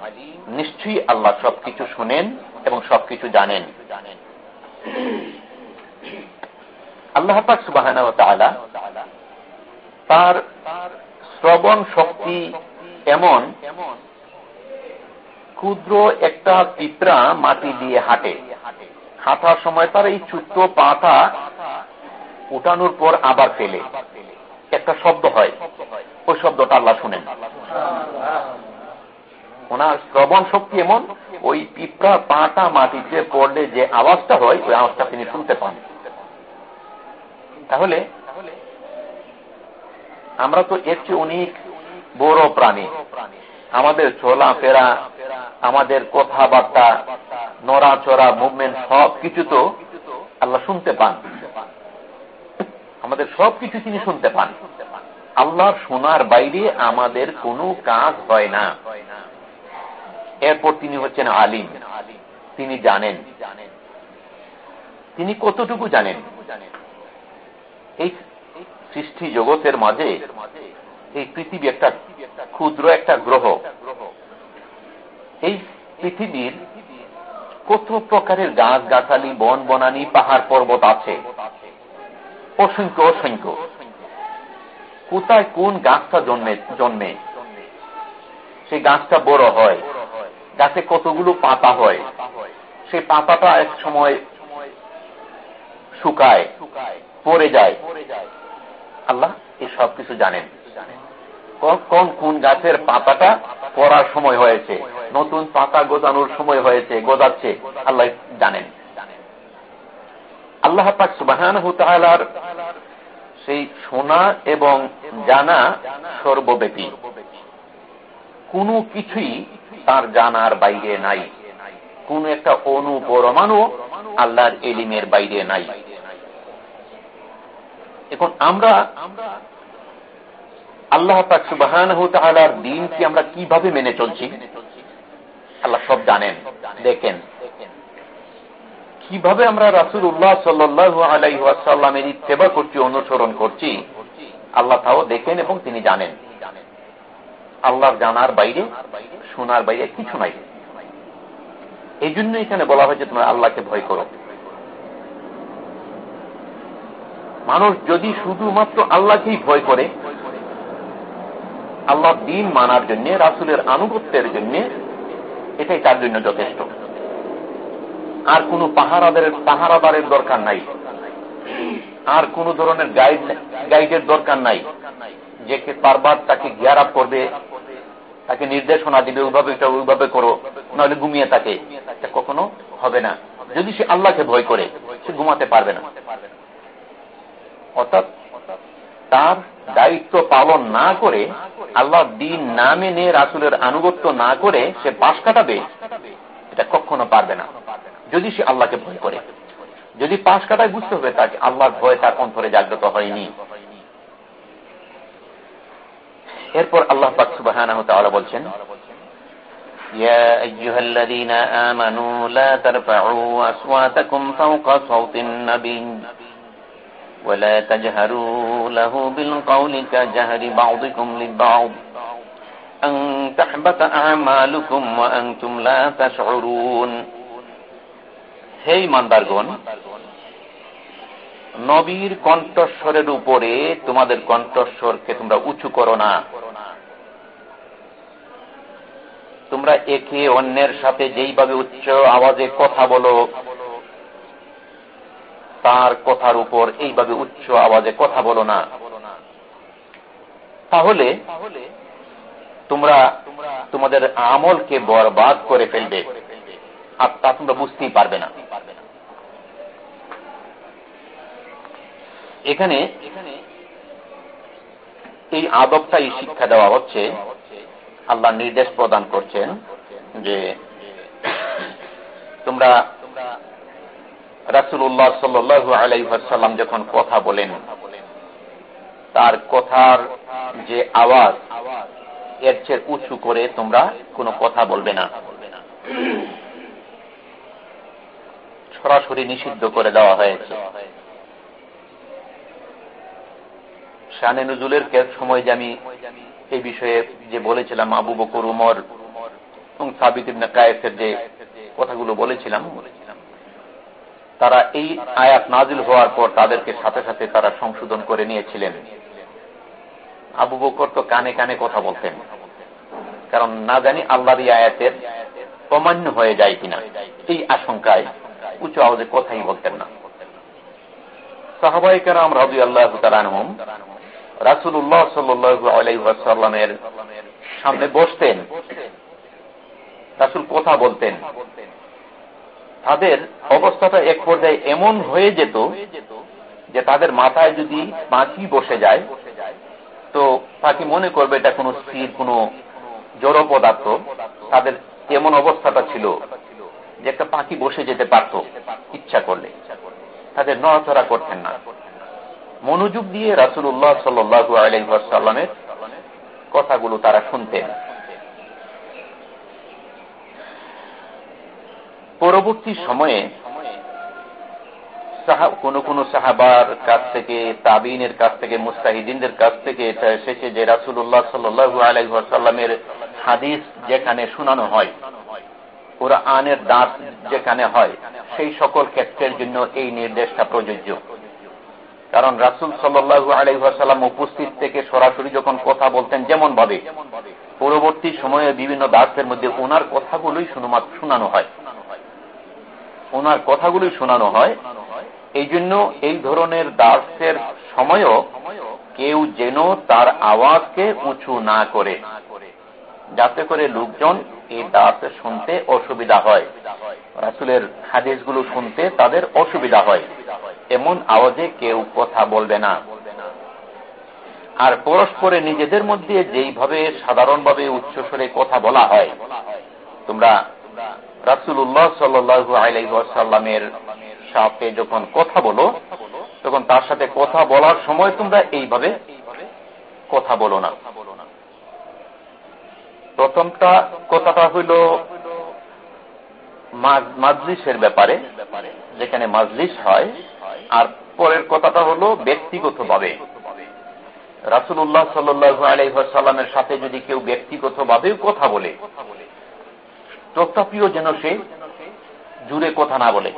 নিশ্চয়ই আল্লাহ সবকিছু শুনেন এবং সবকিছু জানেন। আল্লাহ পাক সুবাহ তার শ্রবণ শক্তি এমন ক্ষুদ্র একটা পিঁপড়া মাটি দিয়ে হাঁটে। হাঁটার সময় তার এই ছোট্ট পাটা উঠানোর পর আবার ফেলে। একটা শব্দ হয়। ওই শব্দটা আল্লাহ শুনেন। ওনার শ্রবণ শক্তি এমন, ওই পিঁপড়া পাটা মাটিতে পড়লে যে আওয়াজটা হয়, ওই আওয়াজটা তিনি শুনতে পান। তাহলে আমরা তো এর চেয়ে অনেক বড় প্রাণী। আমাদের চলা ফেরা, আমাদের কথাবার্তা, নড়াচড়া মুভমেন্ট সব কিছু তো আল্লাহ শুনতে পান। আমাদের সব কিছু তিনি শুনতে পান। আল্লাহর শোনার বাইরে আমাদের কোনো কাজ হয় না। এরপর তিনি হচ্ছেন আলিম। তিনি জানেন। তিনি কতটুকু জানেন? এই সৃষ্টি জগতের মাঝে এই পৃথিবী একটা ক্ষুদ্র একটা গ্রহ। এই পৃথিবীর কত প্রকারের গাছ গাছালি বন বনানি পাহাড় পর্বত আছে? অসংখ্য অসংখ্য। কোথায় কোন গাছটা জন্মে জন্মে? সেই গাছটা বড় হয়। গাছে কতগুলো পাতা হয়? সেই পাতাটা এক সময় শুকায়। পড়ে যায়। আল্লাহ এই সব কিছু জানেন। কোন কোন গাছের পাতাটা পড়ার সময় হয়েছে, নতুন পাতা গোজানোর সময় হয়েছে, গোজাচ্ছে, আল্লাহ জানেন। আল্লাহ পাক সুবাহ সেই শোনা এবং জানা সর্বব্যাপী। কোনো কিছুই তার জানার বাইরে নাই। কোন একটা অনু পরমাণু আল্লাহর এলিমের বাইরে নাই। এখন আমরা আল্লাহ পাক সুবাহান দিন কি আমরা কীভাবে মেনে চলছি? আল্লাহ সব জানেন, দেখেন। কীভাবে আমরা রাসুল উল্লাহ সাল্লু আলাইসাল্লামের ইত্তেবা করছি, অনুসরণ করছি, আল্লাহ তাও দেখেন এবং তিনি জানেন। আল্লাহর জানার বাইরে, শোনার বাইরে কিছু নাই। এই জন্য এখানে বলা হয়েছে, তোমরা আল্লাহকে ভয় করো। মানুষ যদি শুধুমাত্র আল্লাহকেই ভয় করে আল্লাহ দিন মানার জন্য, রাসুলের আনুগত্যের জন্য, এটাই তার জন্য যথেষ্ট। আর কোন পাহারাদারের পাহারাদারের দরকার নাই। আর কোন ধরনের গাইড গাইডের দরকার নাই। যে বারবার তাকে গিয়ার আপ করবে, তাকে নির্দেশনা দিবে ওইভাবে ওইভাবে করো, নাহলে ঘুমিয়ে থাকে। এটা কখনো হবে না। যদি সে আল্লাহকে ভয় করে, সে ঘুমাতে পারবে না। অর্থাৎ তার দায়িত্ব পালন না করে আল্লাহ দিন না মেনে রাসুলের আনুগত্য না করে সে পাশ কাটাবে, এটা কখনো পারবে না। যদি সে আল্লাহকে ভয় করে, যদি পাশ কাটায় বুঝতে হবে তাকে আল্লাহর ভয় তার অন্তরে জাগ্রত হয়নি। এরপর আল্লাহ পাক সুবহানাহু তাআলা বলছেন, ইয়া আইয়ুহাল্লাযীনা আমানু লা তারফাউ আসওয়াতাকুম ফাওকা সাওতিন ولا تجهروا له بالقول كجهر بعضكم لبعض أن تحبط أعمالكم وأنتم لا تشعرون হে ইমানদারগণ নবীর কণ্ঠস্বরের উপরে তোমাদের কণ্ঠস্বরকে তোমরা উঁচু করো না তোমরা একে অন্যের সাথে যেইভাবে উচ্চ আওয়াজে কথা বলো তার কথার উপর এইভাবে উচ্চ আওয়াজে কথা বলো না। তাহলে তোমরা তোমাদের আমলকে বরবাদ করে ফেলবে, আর তা তোমরা বুঝতেই পারবে না। এখানে এই আদবটাই শিক্ষা দেওয়া হচ্ছে, আল্লাহ নির্দেশ প্রদান করছেন যে তোমরা রাসুল্লাহ সাল্লু আলাইসাল্লাম যখন কথা বলেন, তার কথার যে আওয়াজ, এর চেয়ে উঁচু করে তোমরা কোনো কথা বলবে না। সরাসরি নিষিদ্ধ করে দেওয়া হয়েছে। শানে নজুলের সময় যে আমি এই বিষয়ে যে বলেছিলাম, আবু বকর, উমর এবং সাবিত কায়েসের যে কথাগুলো বলেছিলাম তারা এই আয়াত নাজিল হওয়ার পর তাদেরকে সাথে সাথে তারা সংশোধন করে নিয়েছিলেন। আবু বকর তো কানে কানে কথা বলতেন। কারণ না জানি আল্লাহর আয়াতের অমান্য হয়ে যায় কিনা। এই আশঙ্কায় উঁচু আওয়াজে কথাই বলতেন না। সাহাবাহিকারাম রাজু আল্লাহ তালানহম রাসুল্লাহ সাল্লু সামনে বসতেন। রাসুল কথা বলতেন। তাদের অবস্থাটা এক পর্যায়ে এমন হয়ে যেত যে তাদের মাথায় যদি পাখি বসে যায়, তো পাখি মনে করবে এটা কোনো স্থির, কোনো জড় পদার্থ। তাদের এমন অবস্থাটা ছিল যে একটা পাখি বসে যেতে পারত, ইচ্ছা করলে। তাদের নড়াচড়া করতেন না। মনোযোগ দিয়ে রাসুল রাসুল্লাহ সাল্লু আলাইসাল্লামের কথাগুলো তারা শুনতেন। পরবর্তী সময়ে কোন কোন সাহাবার কাছ থেকে, তাবিনের কাছ থেকে, মুস্তাহিদিনদের কাছ থেকে এটা এসেছে যে রাসুল্লাহ সাল্লু আলাইসাল্লামের হাদিস যেখানে শোনানো হয় ওরা আনের দাঁত যেখানে হয়, সেই সকল ক্ষেত্রের জন্য এই নির্দেশটা প্রযোজ্য। কারণ রাসুল সাল্লু আলাইসাল্লাম উপস্থিত থেকে সরাসরি যখন কথা বলতেন যেমন ভাবে পরবর্তী সময়ে বিভিন্ন দাসের মধ্যে ওনার কথাগুলোই শোনানো হয়। ওনার কথাগুলোই শোনানো হয়। এই জন্য এই ধরনের দাসের সময়ও কেউ যেন তার আওয়াজকে উঁচু না করে, যাতে করে লোকজন এই দাস শুনতে অসুবিধা হয়। রাসুলের হাদিসগুলো শুনতে তাদের অসুবিধা হয়। এমন আওয়াজে কেউ কথা বলবে না। আর পরস্পরে নিজেদের মধ্যে যেইভাবে সাধারণভাবে উচ্চস্বরে কথা বলা হয়, তোমরা রাসুল্লাহ সাল্লু আলাইসাল্লামের সাথে যখন কথা বলো, তখন তার সাথে কথা বলার সময় তোমরা এইভাবে কথা বলো না। প্রথমটা কথাটা হইল মাজলিসের ব্যাপারে, যেখানে মাজলিস হয়, আর পরের কথাটা হলো ব্যক্তিগতভাবে। রাসুল্লাহ সাল্লু আলাইসাল্লামের সাথে যদি কেউ ব্যক্তিগতভাবেও কথা বলে তথাপিও যেন সে জুড়ে কথা না বলে।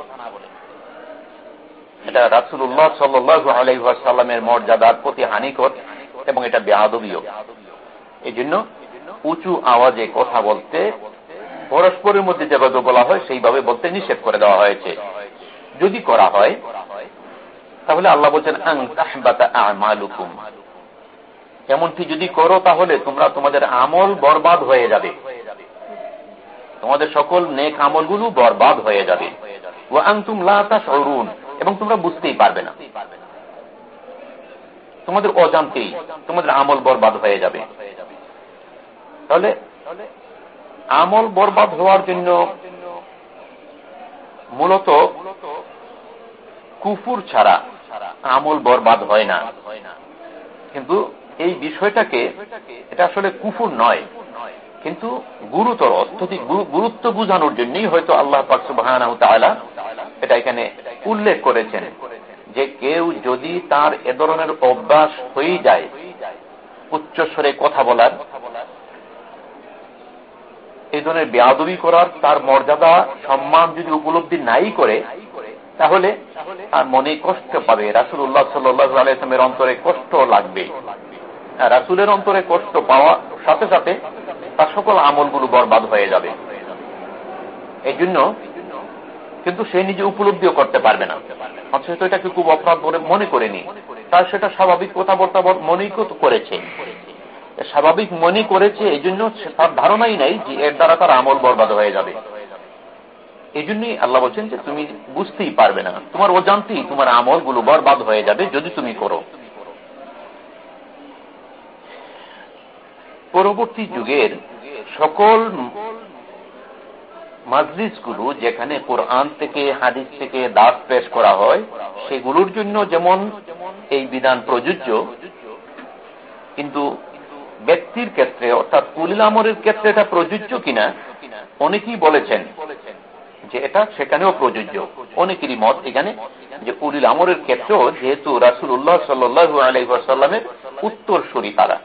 এটা রাসুল্লাহ সাল্লু আলাইসাল্লামের মর্যাদার প্রতি হানিকর এবং এটা বেআবীয় এই জন্য উঁচু আওয়াজে কথা বলতে, পরস্পরের মধ্যে যেভাবে বলা হয়, সেইভাবে বলতে নিষেধ করে দেওয়া হয়েছে। যদি করা হয়, তাহলে আল্লাহ বলছেন এমনকি যদি করো, তাহলে তোমরা তোমাদের আমল বরবাদ হয়ে যাবে। তোমাদের সকল নেক আমলগুলো বরবাদ হয়ে যাবে। এবং তোমরা বুঝতেই পারবে না। তোমাদের অজান্তেই তোমাদের আমল বরবাদ হয়ে যাবে। তাহলে আমল বরবাদ হওয়ার জন্য মূলত কুফুর ছাড়া আমল বরবাদ হয় না। কিন্তু এই বিষয়টাকে, এটা আসলে কুফুর নয়। কিন্তু গুরুতর, অত্যধিক গুরুত্ব বুঝানোর জন্যই হয়তো আল্লাহ পাকসুবাহ এটা এখানে উল্লেখ করেছেন যে কেউ যদি তার এ ধরনের অভ্যাস হয়ে যায়, উচ্চস্বরে কথা বলার এই ধরনের বেয়াদবি করার, তার মর্যাদা, সম্মান যদি উপলব্ধি নাই করে, তাহলে তার মনে কষ্ট পাবে। রাসুল উল্লাহ সাল্লাহ সাল্লামের অন্তরে কষ্ট লাগবে। রাসুলের অন্তরে কষ্ট পাওয়ার সাথে সাথে তার সকল আমলগুলো বরবাদ হয়ে যাবে। এই জন্য কিন্তু সে নিজে উপলব্ধিও করতে পারবে না। অথচ এটাকে খুব অপরাধ মনে করেনি? তার সেটা স্বাভাবিক কথাবার্তা মনেই করেছে। স্বাভাবিক মনে করেছে এই জন্য তার ধারণাই নাই যে এর দ্বারা তার আমল বরবাদ হয়ে যাবে। এই জন্যই আল্লাহ বলছেন যে তুমি বুঝতেই পারবে না। তোমার অজান্তেই তোমার আমলগুলো বরবাদ হয়ে যাবে যদি তুমি করো। পরবর্তী যুগের সকল মাজলিসগুলো যেখানে কোরআন থেকে, হাদিস থেকে দাস পেশ করা হয়, সেগুলোর জন্য যেমন এই বিধান প্রযোজ্য, কিন্তু ব্যক্তির ক্ষেত্রে, অর্থাৎ উলিল আমরের ক্ষেত্রে এটা প্রযোজ্য কিনা, অনেকেই বলেছেন যে এটা সেখানেও প্রযোজ্য। অনেকেরই মত এখানে যে উলিল আমরের ক্ষেত্রেও যেহেতু রাসুল উল্লাহ সাল্লু আলাইসাল্লামের উত্তরসূরি তারা।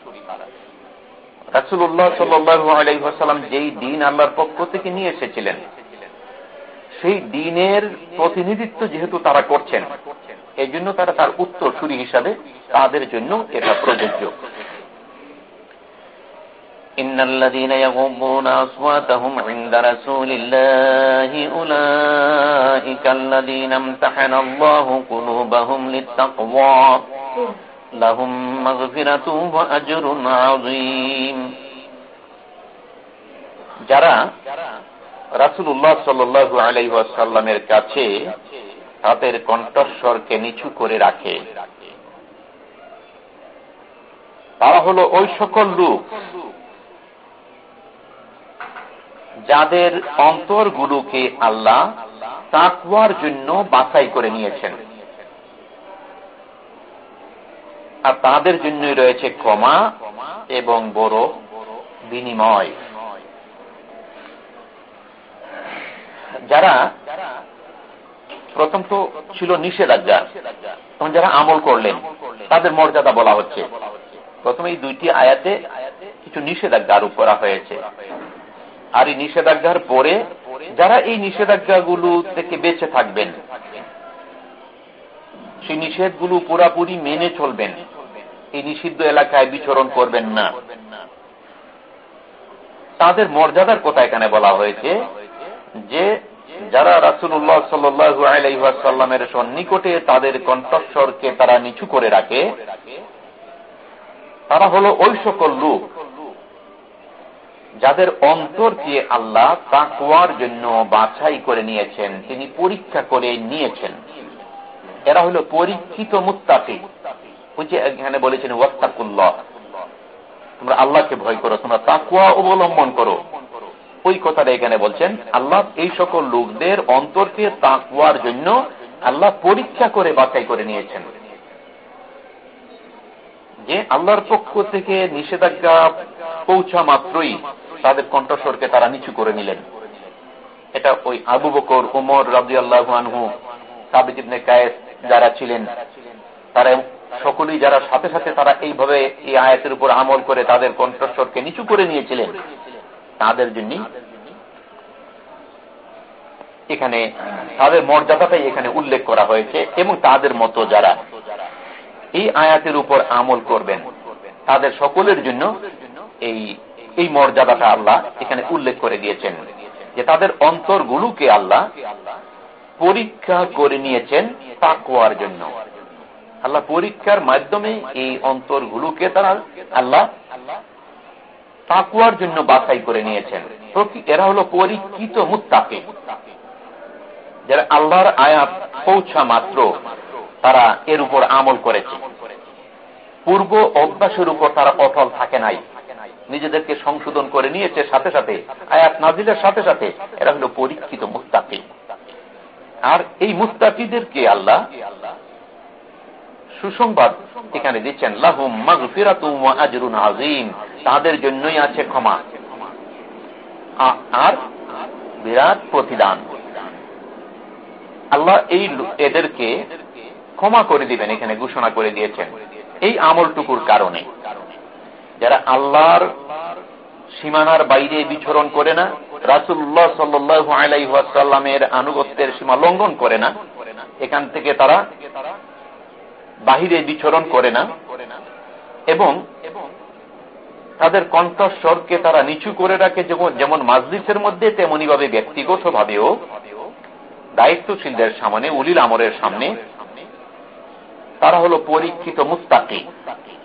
রাসুল্লাহ সাল্লু আলাইসাল্লাম যেই দিন আল্লাহর পক্ষ থেকে নিয়ে এসেছিলেন সেই দিনের প্রতিনিধিত্ব যেহেতু তারা করছেন এই জন্য তারা তার উত্তরসূরি হিসাবে তাদের জন্য এটা প্রযোজ্য إن الذين يغضون أصواتهم عند رسول الله أولئك الذين امتحن الله قلوبهم للتقوى لهم مغفرة وأجر عظيم যারা রাসুল্লাহ সাল্লু আলাইসাল্লামের কাছে তাদের কণ্ঠস্বরকে নিচু করে রাখে তারা হল ওই সকল লোক যাদের অন্তরগুলোকে আল্লাহ তাকুয়ার জন্য বাছাই করে নিয়েছেন আর তাদের জন্যই রয়েছে ক্ষমা এবং বড় বিনিময়। যারা প্রথম তো ছিল নিষেধাজ্ঞা তখন যারা আমল করলেন, তাদের মর্যাদা বলা হচ্ছে। প্রথমে এই দুইটি আয়াতে কিছু নিষেধাজ্ঞা আরোপ করা হয়েছে। আর এই নিষেধাজ্ঞার পরে যারা এই নিষেধাজ্ঞাগুলো থেকে বেঁচে থাকবেন, সেই নিষেধগুলো পুরাপুরি মেনে চলবেন। এই নিষিদ্ধ এলাকায় বিচরণ করবেন না। তাদের মর্যাদার কথা এখানে বলা হয়েছে যে, যারা রাসুল্লাহ সাল্লু আলাইসাল্লামের সন্নিকটে তাদের কণ্ঠস্বরকে তারা নিচু করে রাখে, তারা হলো ওই সকল লোক যাদের অন্তরকে আল্লাহ তাকুয়ার জন্য বাছাই করে নিয়েছেন, তিনি পরীক্ষা করে নিয়েছেন। এরা হলো পরীক্ষিত মুত্তাফি ওই এখানে বলেছেন, ওয়াত্তাকুল্লাহ। তোমরা আল্লাহকে ভয় করো, তোমরা তাকুয়া অবলম্বন করো। ওই কথাটা এখানে বলছেন, আল্লাহ এই সকল লোকদের অন্তরকে তাকুয়ার জন্য আল্লাহ পরীক্ষা করে বাছাই করে নিয়েছেন। যে আল্লাহর পক্ষ থেকে নিষেধাজ্ঞা পৌঁছা মাত্রই তাদের কণ্ঠস্বরকে তারা নিচু করে নিলেন। এটা ওই আবু বকর, উমর রাজি আল্লাহ আনহু সাবিদ কায়েস যারা ছিলেন, তারা সকলেই যারা সাথে সাথে তারা এইভাবে এই আয়াতের উপর আমল করে তাদের কণ্ঠস্বরকে নিচু করে নিয়েছিলেন, তাদের জন্য এখানে তাদের মর্যাদাটাই এখানে উল্লেখ করা হয়েছে এবং তাদের মতো যারা এই আয়াতের উপর আমল করবেন, তাদের সকলের জন্য এই এই মর্যাদাটা আল্লাহ এখানে উল্লেখ করে দিয়েছেন যে তাদের অন্তরগুলোকে আল্লাহ পরীক্ষা করে নিয়েছেন তাকুয়ার জন্য। আল্লাহ পরীক্ষার মাধ্যমে এই অন্তরগুলোকে তারা আল্লাহ তাকুয়ার জন্য বাছাই করে নিয়েছেন। এরা হলো পরীক্ষিত মুত্তাকে। যারা আল্লাহর আয়াত পৌঁছা মাত্র, তারা এর উপর আমল করেছে। পূর্ব অভ্যাসের উপর তারা অটল থাকে নাই। নিজেদেরকে সংশোধন করে নিয়েছে সাথে সাথে, আয়াত নাজিলের সাথে সাথে, এরা হলো পরীক্ষিত মুস্তাকি আর এই মুস্তাকিদেরকে আল্লাহ সুসংবাদ এখানে দিচ্ছেন, লাহুম আজরুন আযীম। তাদের জন্যই আছে ক্ষমা। আর বিরাট প্রতিদান। আল্লাহ এই এদেরকে ক্ষমা করে দিবেন, এখানে ঘোষণা করে দিয়েছেন। এই আমলটুকুর কারণে। যারা আল্লাহর সীমানার বাইরে বিচরণ করে না রাসুল্লাহ সাল্লু আলাইসাল্লামের আনুগত্যের সীমা লঙ্ঘন করে না, এখান থেকে তারা বাহিরে বিচরণ করে না এবং তাদের কণ্ঠস্বরকে তারা নিচু করে রাখে যেমন মাজলিসের মধ্যে তেমনি ভাবে ব্যক্তিগত ভাবেও দায়িত্বশীলদের সামনে উলিল আমরের সামনে। তারা হলো পরীক্ষিত মুস্তাকি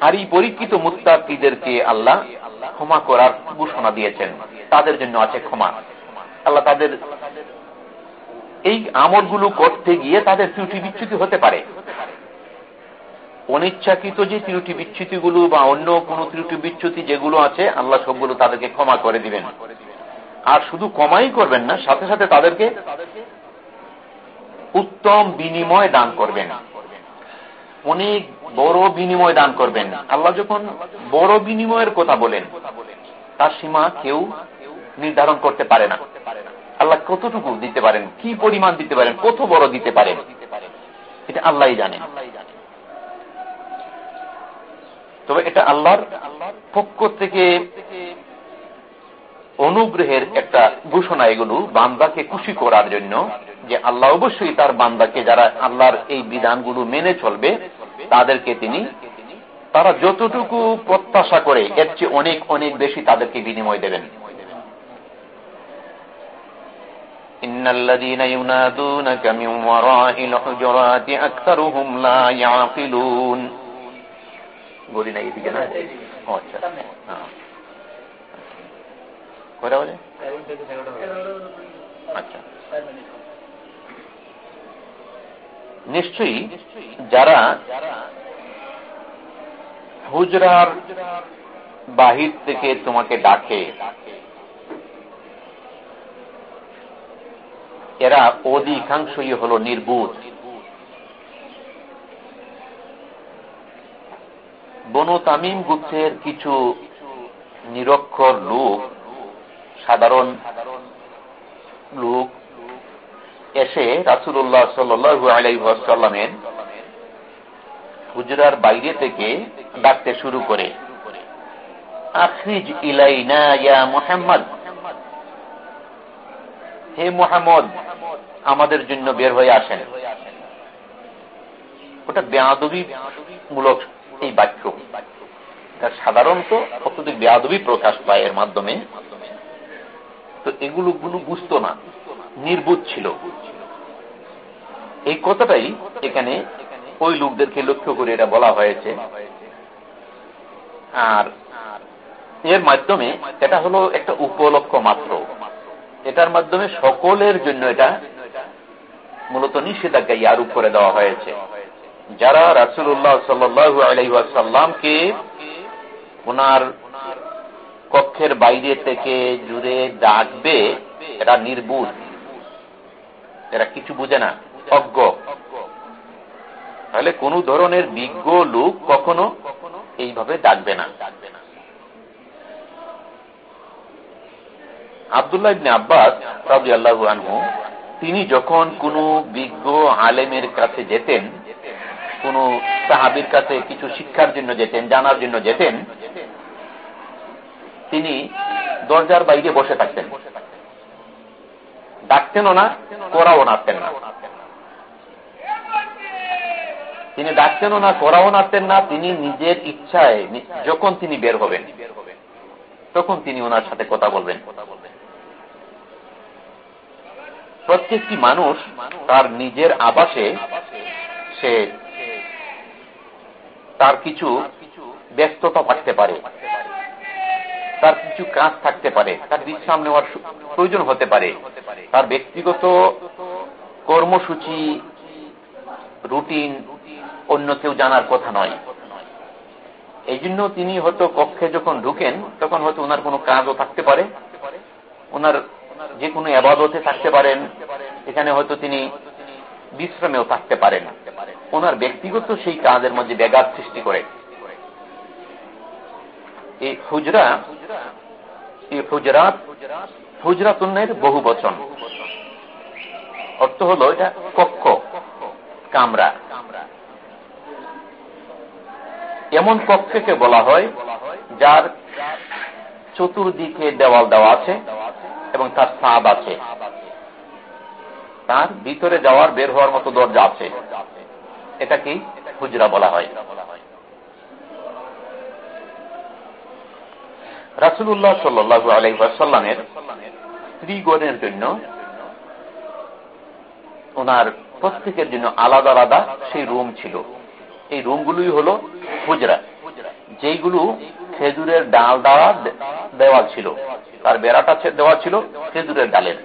আর এই পরীক্ষিত মুস্তাকিদেরকে আল্লাহ ক্ষমা করার ঘোষণা দিয়েছেন। তাদের জন্য আছে ক্ষমা। আল্লাহ তাদের এই আমলগুলো করতে গিয়ে তাদের ত্রুটি বিচ্ছুতি হতে পারে। অনিচ্ছাকৃত যে ত্রুটি বিচ্ছুতিগুলো বা অন্য কোন ত্রুটি বিচ্ছুতি যেগুলো আছে, আল্লাহ সবগুলো তাদেরকে ক্ষমা করে দিবেন। আর শুধু ক্ষমাই করবেন না, সাথে সাথে তাদেরকে উত্তম বিনিময় দান করবেন। অনেক বড় বিনিময় দান করবেন। আল্লাহ যখন বড় বিনিময়ের কথা বলেন, তার সীমা কেউ নির্ধারণ করতে পারে না। আল্লাহ কতটুকু দিতে পারেন, কি পরিমাণ দিতে পারেন, কত বড় দিতে পারেন, এটা আল্লাহ জানেন। তবে এটা আল্লাহর পক্ষ থেকে অনুগ্রহের একটা ঘোষণা এগুলো বান্দাকে খুশি করার জন্য যে আল্লাহ অবশ্যই তার বান্দাকে যারা আল্লাহর এই বিধানগুলো মেনে চলবে তাদেরকে তিনি তারা যতটুকু প্রত্যাশা করে এর চেয়ে অনেক অনেক বেশি তাদেরকে বিনিময় দেবেন إن الذين ينادونك من وراء الحجرات أكثرهم لا يعقلون বলি না এদিকে না? আচ্ছা। কয়টা বাজে? আচ্ছা। নিশ্চয়ই যারা হুজরার বাহির থেকে তোমাকে ডাকে। এরা অধিকাংশই হল নির্বুধ। বনু তামিম গুচ্ছের কিছু নিরক্ষর লোক, সাধারণ লোক, এসে রাসুল্লাহ সাল্লু হুজরার বাইরে থেকে ডাকতে শুরু করে। আখরিজ মোহাম্মদ। হে মোহাম্মদ, আমাদের জন্য বের হয়ে আসেন। ওটা বেয়াদবি মূলক এই বাক্য। সাধারণত অত্যধিক বেয়াদবি প্রকাশ পায় এর মাধ্যমে? তো এগুলো গুলো বুঝতো না, নির্বুধ ছিল। এই কথাটাই এখানে ওই লোকদেরকে লক্ষ্য করে এটা বলা হয়েছে। আর এর মাধ্যমে এটা হলো একটা উপলক্ষ মাত্র। এটার মাধ্যমে সকলের জন্য এটা মূলত নিষেধাজ্ঞা আরোপ করে দেওয়া হয়েছে। যারা রাসুল্লাহ সাল্লু আলাইসাল্লামকে ওনার কক্ষের বাইরে থেকে জুড়ে ডাকবে এরা নির্বুধ। এরা কিছু বুঝে না, অজ্ঞ। তাহলে কোন ধরনের বিজ্ঞ লোক কখনো এইভাবে ডাকবে না। আবদুল্লাহ ইবনে আব্বাস রাজি আল্লাহু তিনি যখন কোন বিজ্ঞ আলেমের কাছে যেতেন কোন সাহাবির কাছে কিছু শিক্ষার জন্য যেতেন, জানার জন্য যেতেন, তিনি দরজার বাইরে বসে থাকতেন। ডাকতেনও না, করাও নাড়তেন না। তিনি ডাকতেনও না, করাও নাড়তেন না, তিনি নিজের ইচ্ছায় যখন তিনি বের হবেন, তখন তিনি ওনার সাথে কথা বলবেন। প্রত্যেকটি মানুষ তার নিজের আবাসে সে তার কিছু ব্যস্ততা থাকতে পারে। তার কিছু কাজ থাকতে পারে। তার বিশ্রাম নেওয়ার প্রয়োজন হতে পারে। তার ব্যক্তিগত কর্মসূচি, রুটিন অন্য কেউ জানার কথা নয়। এই জন্য তিনি হয়তো কক্ষে যখন ঢুকেন, তখন হয়তো ওনার কোনো কাজও থাকতে পারে। ওনার যে কোনো আবাদতে থাকতে পারেন। এখানে হয়তো তিনি বিশ্রামেও থাকতে পারেন। ওনার ব্যক্তিগত সেই কাজের মধ্যে ব্যাঘাত সৃষ্টি করে। এই হুজরা এই হুজরাত হুজরাতুন্নের বহু বচন। অর্থ হলো এটা কক্ষ, কামরা। এমন কক্ষকে বলা হয় যার চতুর্দিকে দেওয়াল দেওয়া আছে এবং তার সাদ আছে। তার ভিতরে যাওয়ার বের হওয়ার মতো দরজা আছে। এটাকেই হুজরা বলা হয়? রাসুল্লাহ সাল্লু আলাইসাল্লামের স্ত্রীগণের জন্য ওনার প্রত্যেকের জন্য আলাদা আলাদা সেই রুম ছিল। এই রুমগুলোই হল হুজরা যেইগুলো খেজুরের ডাল দেওয়া দেওয়া ছিল। তার বেড়াটা দেওয়া ছিল খেজুরের ডালের।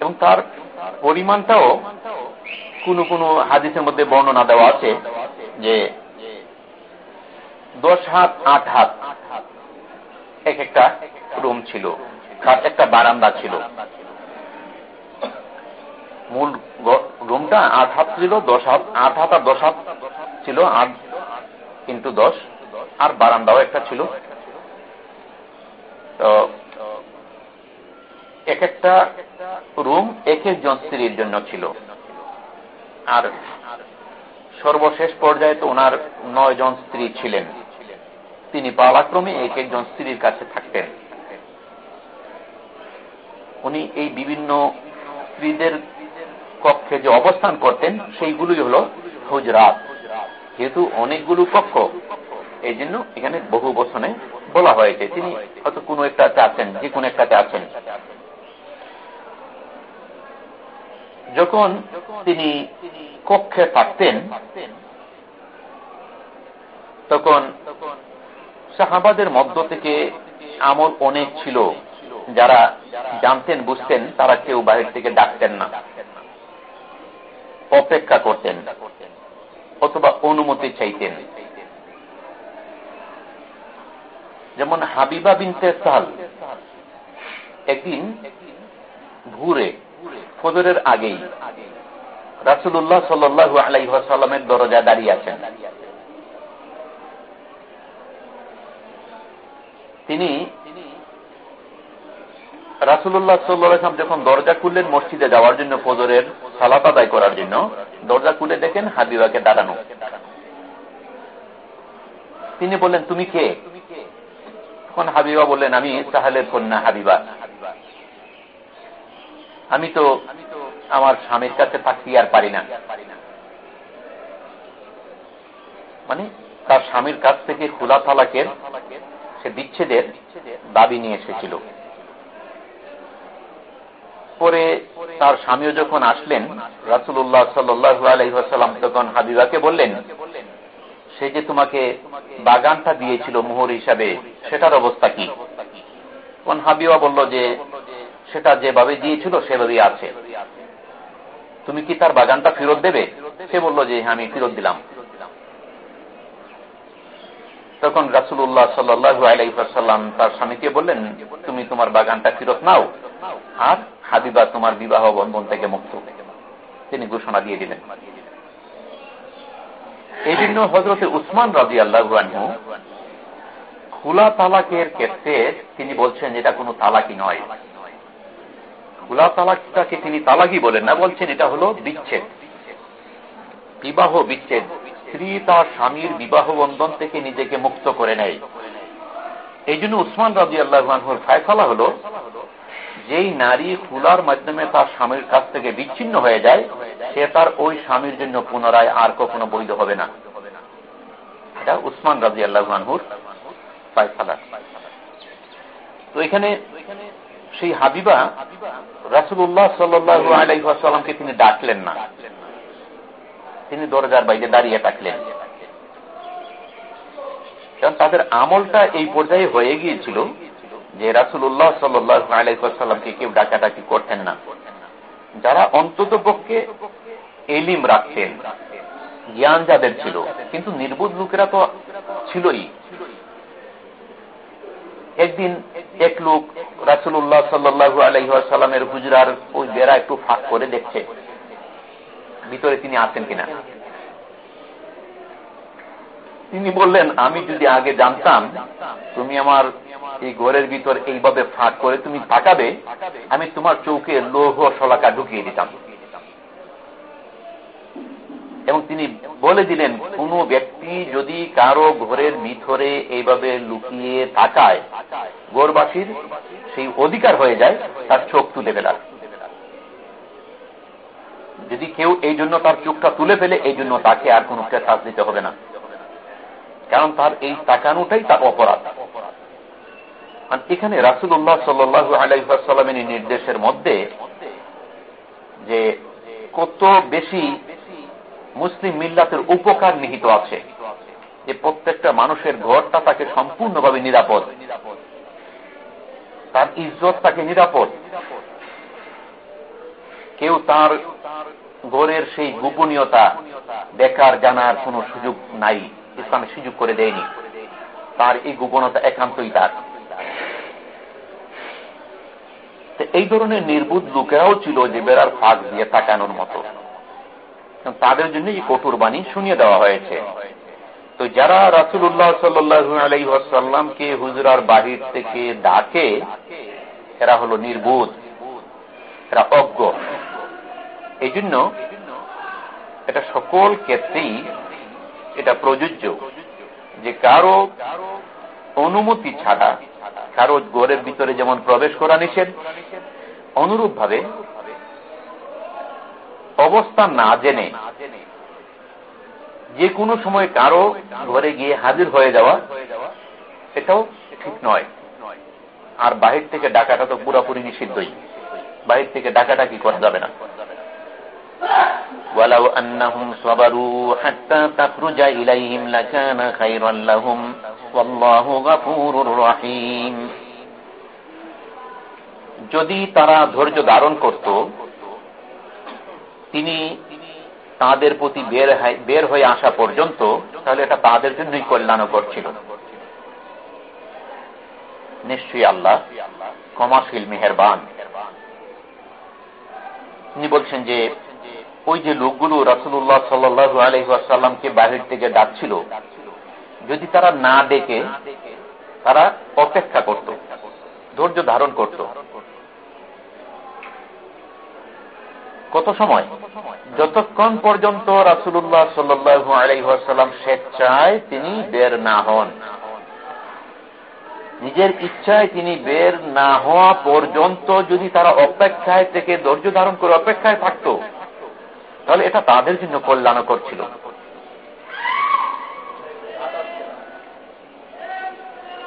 এবং তার পরিমাণটাও কোন কোন হাদিসের মধ্যে বর্ণনা দেওয়া আছে যে দশ হাত, আট হাত এক একটা রুম ছিল একটা বারান্দা ছিল। মূল রুমটা আট হাত ছিল, দশ হাত, আট হাত আর দশ হাত ছিল, আট কিন্তু দশ, আর বারান্দাও একটা ছিল। তো এক একটা রুম এক একজন স্ত্রীর জন্য ছিল। আর সর্বশেষ পর্যায়ে তো ওনার নয় জন স্ত্রী ছিলেন। তিনি পালাক্রমে এক একজন স্ত্রীর কাছে থাকতেন। উনি এই বিভিন্ন স্ত্রীদের কক্ষে যে অবস্থান করতেন, সেইগুলোই হল হুজরাত। যেহেতু অনেকগুলো কক্ষ এই জন্য এখানে বহু বছনে বলা হয়েছে। তিনি হয়তো কোনো একটা আছেন, যে কোনো একটাতে চাচ্ছেন যখন তিনি কক্ষে থাকতেন, তখন সাহাবাদের মধ্য থেকে আমল অনেক ছিল। যারা জানতেন, বুঝতেন, তারা কেউ বাহির থেকে ডাকতেন না। অপেক্ষা করতেন অথবা অনুমতি চাইতেন। যেমন হাবিবা বিনতে সাল একদিন ভুরে ফজরের আগেই। রাসুল্লাহ সাল্লু আলাইসাল্লামের দরজা দাঁড়িয়ে আছেন। তিনি রাসুল্লাহ সাল্লাম যখন দরজা খুললেন মসজিদে যাওয়ার জন্য ফজরের সালাত আদায় করার জন্য, দরজা খুলে দেখেন হাবিবাকে দাঁড়ানো। তিনি বললেন, তুমি কে? তখন হাবিবা বললেন, আমি সাহালের কন্যা হাবিবা। আমি তো আমার স্বামীর কাছে থাকতে আর পারি না। মানে তার স্বামীর কাছ থেকে খোলা তালাকের সে বিচ্ছেদের দাবি নিয়ে এসেছিল। পরে তার স্বামীও যখন আসলেন রাসুল্লাহ সাল্লু আলহাম তখন হাবিবাকে বললেন, সে যে তোমাকে বাগানটা দিয়েছিল মোহর হিসাবে, সেটার অবস্থা কি? হাবিবা বলল যে সেটা যেভাবে দিয়েছিল, সেভাবেই আছে। তুমি কি তার বাগানটা ফেরত দেবে? সে বলল যে হ্যাঁ আমি ফেরত দিলাম। তখন রাসুল্লাহ সাল্লু আলাইসাল্লাম তার স্বামীকে বললেন, তুমি তোমার বাগানটা ফেরত নাও। আর হাবিবা তোমার বিবাহ বন্ধন থেকে মুক্ত। তিনি ঘোষণা দিয়ে দিলেন। এই জন্য হজরতে উসমান রাজি আল্লাহ খোলা তালাকের ক্ষেত্রে তিনি বলছেন, এটা কোনো তালাকি নয়। খোলা তালাকটাকে তিনি তালাকি বলেন না, বলছেন এটা হলো বিচ্ছেদ। বিবাহ বিচ্ছেদ। স্ত্রী তার স্বামীর বিবাহ বন্ধন থেকে নিজেকে মুক্ত করে নেয়। এই জন্য উসমান রাজি আল্লাহর ফায়সালা হল, যেই নারী খুলার মাধ্যমে তার স্বামীর কাছ থেকে বিচ্ছিন্ন হয়ে যায়, সে তার ওই স্বামীর জন্য পুনরায় আর কখনো বৈধ হবে না। এটা উসমান রাজি আল্লাহর ফায়সালা। তো এখানে সেই হাবিবা রাসুল্লাহ সাল্লু আলাইসাল্লামকে তিনি ডাকলেন না। তিনি দরজার বাইরে দাঁড়িয়ে থাকলেন। কারণ তাদের আমলটা এই পর্যায়ে হয়ে গিয়েছিল যে রাসুল্লাহ সাল্লাইসাল্লামকে কেউ ডাকাডাকি করতেন না। যারা অন্তত পক্ষে এলিম রাখতেন জ্ঞান যাদের ছিল। কিন্তু নির্বোধ লোকেরা তো ছিলই। একদিন এক লোক রাসুল্লাহ সাল্লু আলহামের হুজরার ওই বেড়া একটু ফাঁক করে দেখছে। ভিতরে তিনি আছেন কিনা? তিনি বললেন, আমি যদি আগে জানতাম তুমি আমার এই ঘরের ভিতর এইভাবে ফাঁক করে তুমি তাকাবে আমি তোমার চৌকে লৌহ শলাকা ঢুকিয়ে দিতাম। এবং তিনি বলে দিলেন, কোন ব্যক্তি যদি কারও ঘরের ভিতরে এইভাবে লুকিয়ে তাকায়, গোরবাসীর সেই অধিকার হয়ে যায়, তার চোখ তুলে ফেলার যদি কেউ এই জন্য তার চোখটা তুলে ফেলে, এই জন্য তাকে আর কোন শ্বাস দিতে হবে না। কারণ তার এই তাকানোটাই তার অপরাধ। এখানে রাসুল্লাহ সাল্লু আলাইসাল্লামের নির্দেশের মধ্যে যে কত বেশি মুসলিম মিল্লাতের উপকার নিহিত আছে যে প্রত্যেকটা মানুষের ঘরটা তাকে সম্পূর্ণভাবে নিরাপদ। তার ইজ্জত তাকে নিরাপদ। কেউ তার ঘরের সেই গোপনীয়তা দেখার জানার কোন সুযোগ নাই, ইসলামে সুযোগ করে দেয়নি। তার এই গোপনতা একান্তই তার। এই ধরনের নির্বুধ লোকেরাও ছিল যে বেড়ার ফাঁক দিয়ে তাকানোর মতো। তাদের জন্য এই কঠোর বাণী শুনিয়ে দেওয়া হয়েছে। তো যারা রাসুল্লাহ সাল্লু আলাইসাল্লামকে হুজরার বাহির থেকে ডাকে, এরা হলো নির্বুধ, এরা অজ্ঞ। এই জন্য এটা সকল ক্ষেত্রেই এটা প্রযোজ্য যে কারও অনুমতি ছাড়া, কারও ঘরের ভিতরে যেমন প্রবেশ করা নিষেধ অনুরূপ ভাবে অবস্থা না জেনে যে কোনো সময় কারো ঘরে গিয়ে হাজির হয়ে যাওয়া এটাও ঠিক নয় আর বাহির থেকে ডাকাটা তো পুরাপুরি নিষিদ্ধই বাহির থেকে ডাকাটা কি করা যাবে না ولو أنهم صبروا حتى تخرج إليهم لكان خيرا لهم والله غفور رحيم যদি তারা ধৈর্য ধারণ করত তিনি তাদের প্রতি বের বের হয়ে আসা পর্যন্ত তাহলে এটা তাদের জন্যই কল্যাণকর ছিল। নিশ্চয়ই আল্লাহ ক্ষমাশীল, মেহরবান। তিনি বলছেন যে, ওই যে লোকগুলো রাসুল্লাহ সাল্লু আলহাসাল্লামকে বাহির থেকে ডাকছিল, যদি তারা না ডেকে তারা অপেক্ষা করত, ধৈর্য ধারণ করত। কত সময়? যতক্ষণ পর্যন্ত রাসুল্লাহ সাল্লু আলাইসাল্লাম স্বেচ্ছায় তিনি বের না হন। নিজের ইচ্ছায় তিনি বের না হওয়া পর্যন্ত যদি তারা অপেক্ষায় থেকে ধৈর্য ধারণ করে অপেক্ষায় থাকত, তাহলে এটা তাদের জন্য কল্যাণকর ছিল।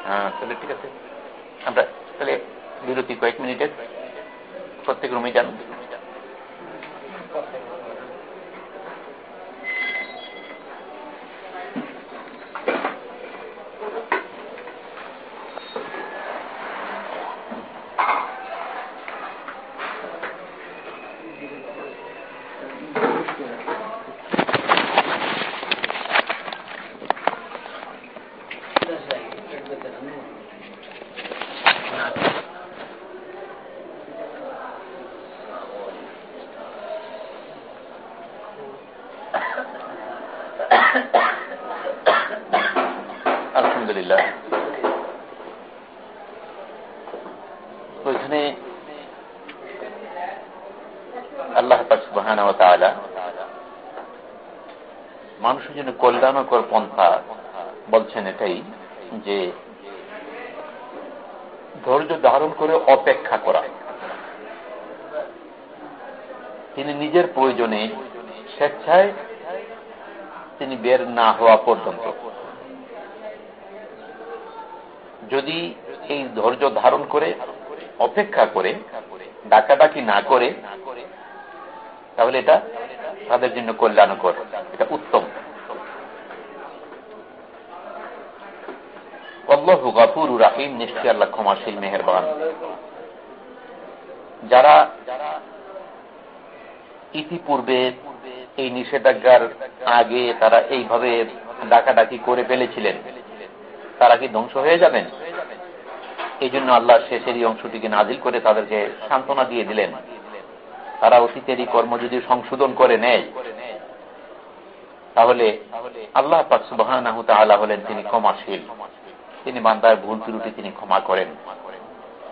হ্যাঁ তাহলে ঠিক আছে। আমরা তাহলে বিরতি কয়েক মিনিটের। প্রত্যেক রুমে যান আলহামদুলিল্লাহ ওইখানে আল্লাহ সুবাহান মানুষের জন্য কল্যাণকর পন্থা বলছেন এটাই যে ধৈর্য ধারণ করে অপেক্ষা করা তিনি নিজের প্রয়োজনে স্বেচ্ছায় তিনি বের না হওয়া পর্যন্ত। যদি এই ধৈর্য ধারণ করে, অপেক্ষা করে, ডাকাডাকি না করে, তাহলে এটা তাদের জন্য কল্যাণকর, এটা উত্তম। অল্লাহু রাহিম নিশ্চয় আল্লাহ ক্ষমাশীল, মেহরবান। যারা ইতিপূর্বে এই নিষেধাজ্ঞার আগে তারা এইভাবে ডাকাডাকি করে ফেলেছিলেন। তারা কি ধ্বংস হয়ে যাবেন? এই জন্য আল্লাহ শেষের এই অংশটিকে নাজিল করে তাদেরকে সান্ত্বনা দিয়ে দিলেন। তারা অতীতের এই কর্ম যদি সংশোধন করে নেয়, তাহলে আল্লাহ পাকসুবাহ হলেন তিনি ক্ষমাশীল। তিনি বান্দার ভুল ত্রুটি তিনি ক্ষমা করেন।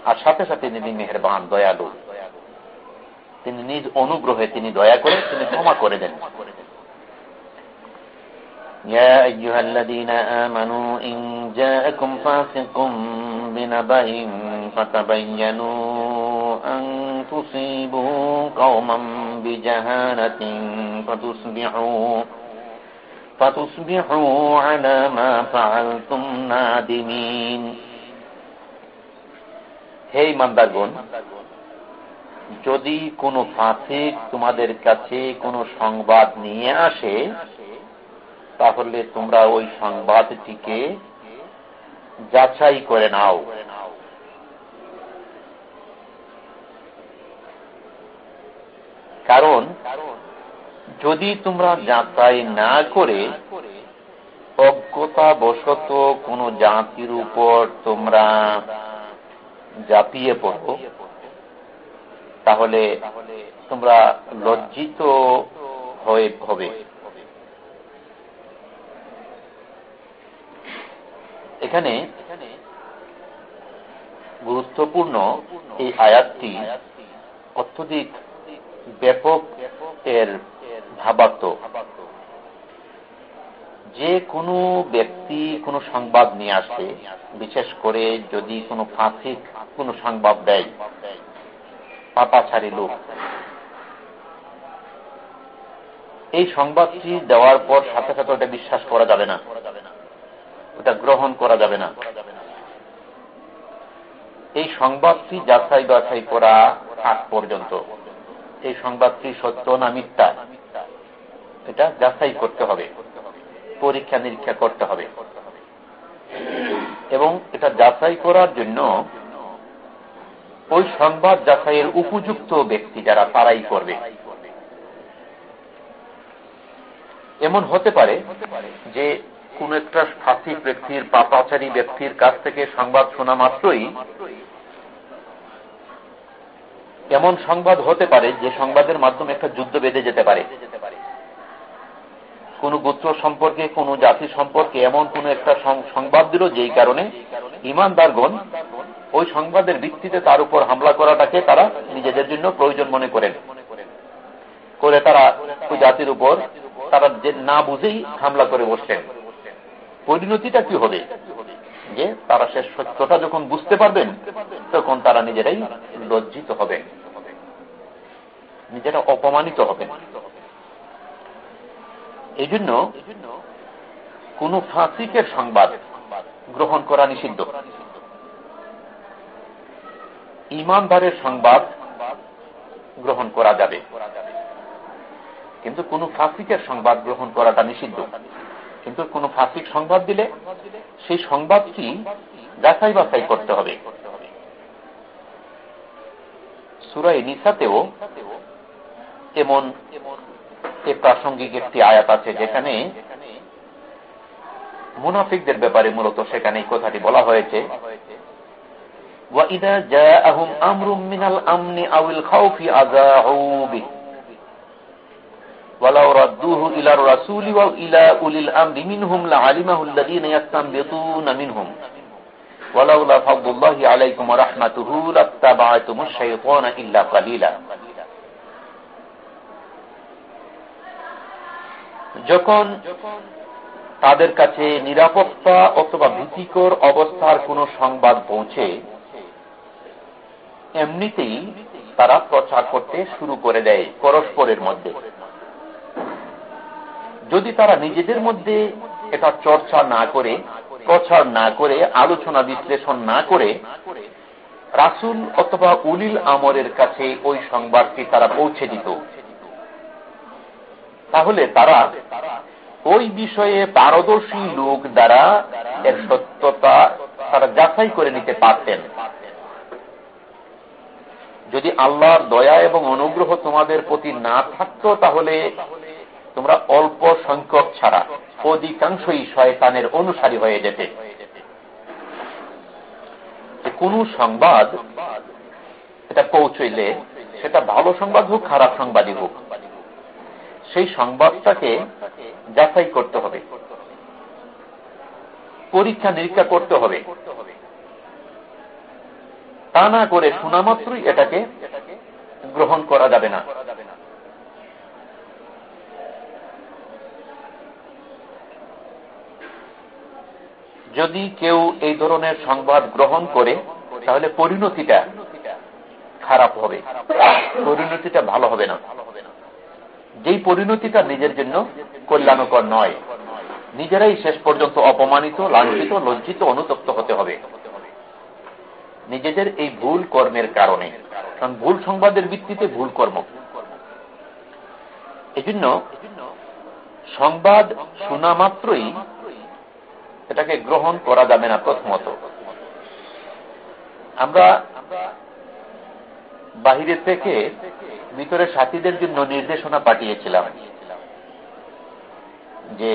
আর সাথে সাথে তিনি মেহরবান, দয়ালু। তিনি নিজ অনুগ্রহে তিনি দয়া করে তিনি ক্ষমা করে দেন يا أيها الذين آمنوا إن جاءكم فاسق بنبأ فتبينوا أن تصيبوا قوما بجهالة فتصبحوا فتصبحوا على ما فعلتم نادمين হে ইমানদারগণ যদি কোনো ফাঁসিক তোমাদের কাছে কোনো সংবাদ নিয়ে আসে, তাহলে তোমরা ওই সংবাদটিকে যাচাই করে নাও। কারণ যদি তোমরা যাচাই না করে অজ্ঞতা বশত কোন জাতির উপর তোমরা জাপিয়ে পড়ো। তাহলে তোমরা লজ্জিত হয়ে হবে এখানে গুরুত্বপূর্ণ এই আয়াতটি অত্যধিক ব্যাপক এর ভাবার্থ। যে কোনো ব্যক্তি কোনো সংবাদ নিয়ে আসে, বিশেষ করে যদি কোনো ফাঁসিক কোনো সংবাদ দেয় পাপাছাড়ি লোক। এই সংবাদটি দেওয়ার পর সাথে সাথে ওটা বিশ্বাস করা যাবে না। ওটা গ্রহণ করা যাবে না। এই সংবাদটি যাচাই বাছাই করা আগ পর্যন্ত। এই সংবাদটি সত্য না মিথ্যা? এটা যাচাই করতে হবে। পরীক্ষা নিরীক্ষা করতে হবে। এবং এটা যাচাই করার জন্য ওই সংবাদ যাচাইয়ের উপযুক্ত ব্যক্তি যারা তারাই করবে। এমন হতে পারে যে কোন একটা ফাঁসিক ব্যক্তির, পাপাচারী ব্যক্তির কাছ থেকে সংবাদ শোনা মাত্রই এমন সংবাদ হতে পারে যে সংবাদের মাধ্যমে একটা যুদ্ধ বেঁধে যেতে পারে। কোন গোত্র সম্পর্কে, কোন জাতি সম্পর্কে এমন কোন একটা সংবাদ দিল যেই কারণে ইমানদারগণ ওই সংবাদের ভিত্তিতে তার উপর হামলা করাটাকে তারা নিজেদের জন্য প্রয়োজন মনে করেন। করে তারা ওই জাতির উপর তারা যে না বুঝেই হামলা করে বসলেন। পরিণতিটা কি হবে? যে তারা সে সত্যটা যখন বুঝতে পারবেন, তখন তারা নিজেরাই লজ্জিত হবেন। নিজেরা অপমানিত হবেন। এই জন্য কোন ফাঁসিকের সংবাদ গ্রহণ করা নিষিদ্ধ। ইমানদারের সংবাদ গ্রহণ করা যাবে। কিন্তু কোন ফাঁসিকের সংবাদ গ্রহণ করাটা নিষিদ্ধ। কিন্তু কোন ফাঁসিক সংবাদ দিলে সেই সংবাদটি যাচাই বাছাই করতে হবে। সুরাই নিসাতেও এমন এ প্রাসঙ্গিক একটি আয়াত আছে যেখানে মুনাফিকদের ব্যাপারে মূলত সেখানে কথাটি বলা হয়েছে। وَإِذَا جَاءَهُمْ أَمْرٌ مِّنَ الْأَمْنِ أَوِ الْخَوْفِ أَذَاعُوا بِهِ ولو ردوه إلى الرسول وإلى أولي الأمر منهم لعلمه الذين يستنبطون منهم ولولا فضل الله عليكم ورحمته لاتبعتم الشيطان إلا قليلا যখন তাদের কাছে নিরাপত্তা অথবা ভীতিকর অবস্থার কোন সংবাদ পৌঁছে এমনিতেই তারা প্রচার করতে শুরু করে দেয় পরস্পরের মধ্যে। যদি তারা নিজেদের মধ্যে এটা চর্চা না করে, প্রচার না করে, আলোচনা বিশ্লেষণ না করে, রাসুল অথবা উলিল আমরের কাছে ওই সংবাদটি তারা পৌঁছে দিত। তাহলে তারা ওই বিষয়ে পারদর্শী লোক দ্বারা এর সত্যতা তারা যাচাই করে নিতে পারতেন। যদি আল্লাহর দয়া এবং অনুগ্রহ তোমাদের প্রতি না থাকতো, তাহলে তোমরা অল্প সংখ্যক ছাড়া অধিকাংশই শয়তানের অনুসারী হয়ে যেতে। কোন সংবাদ এটা পৌঁছইলে সেটা ভালো সংবাদ হোক, খারাপ সংবাদই হোক, সেই সংবাদটাকে যাচাই করতে হবে। পরীক্ষা নিরীক্ষা করতে হবে। তা না করে শোনা মাত্রই এটাকে গ্রহণ করা যাবে না। যদি কেউ এই ধরনের সংবাদ গ্রহণ করে, তাহলে পরিণতিটা খারাপ হবে। পরিণতিটা ভালো হবে না। যেই পরিণতিটা নিজের জন্য কল্যাণকর নয়, নিজেরাই শেষ পর্যন্ত অপমানিত, লাঞ্ছিত, লজ্জিত, অনুতপ্ত হতে হবে। নিজেদের এই ভুল কর্মের কারণে। কারণ ভুল সংবাদের ভিত্তিতে ভুল কর্ম। এজন্য সংবাদ শোনা মাত্রই এটাকে গ্রহণ করা যাবে না প্রথমত। আমরা বাহিরে থেকে ভিতরে সাথীদের জন্য নির্দেশনা পাঠিয়েছিলাম যে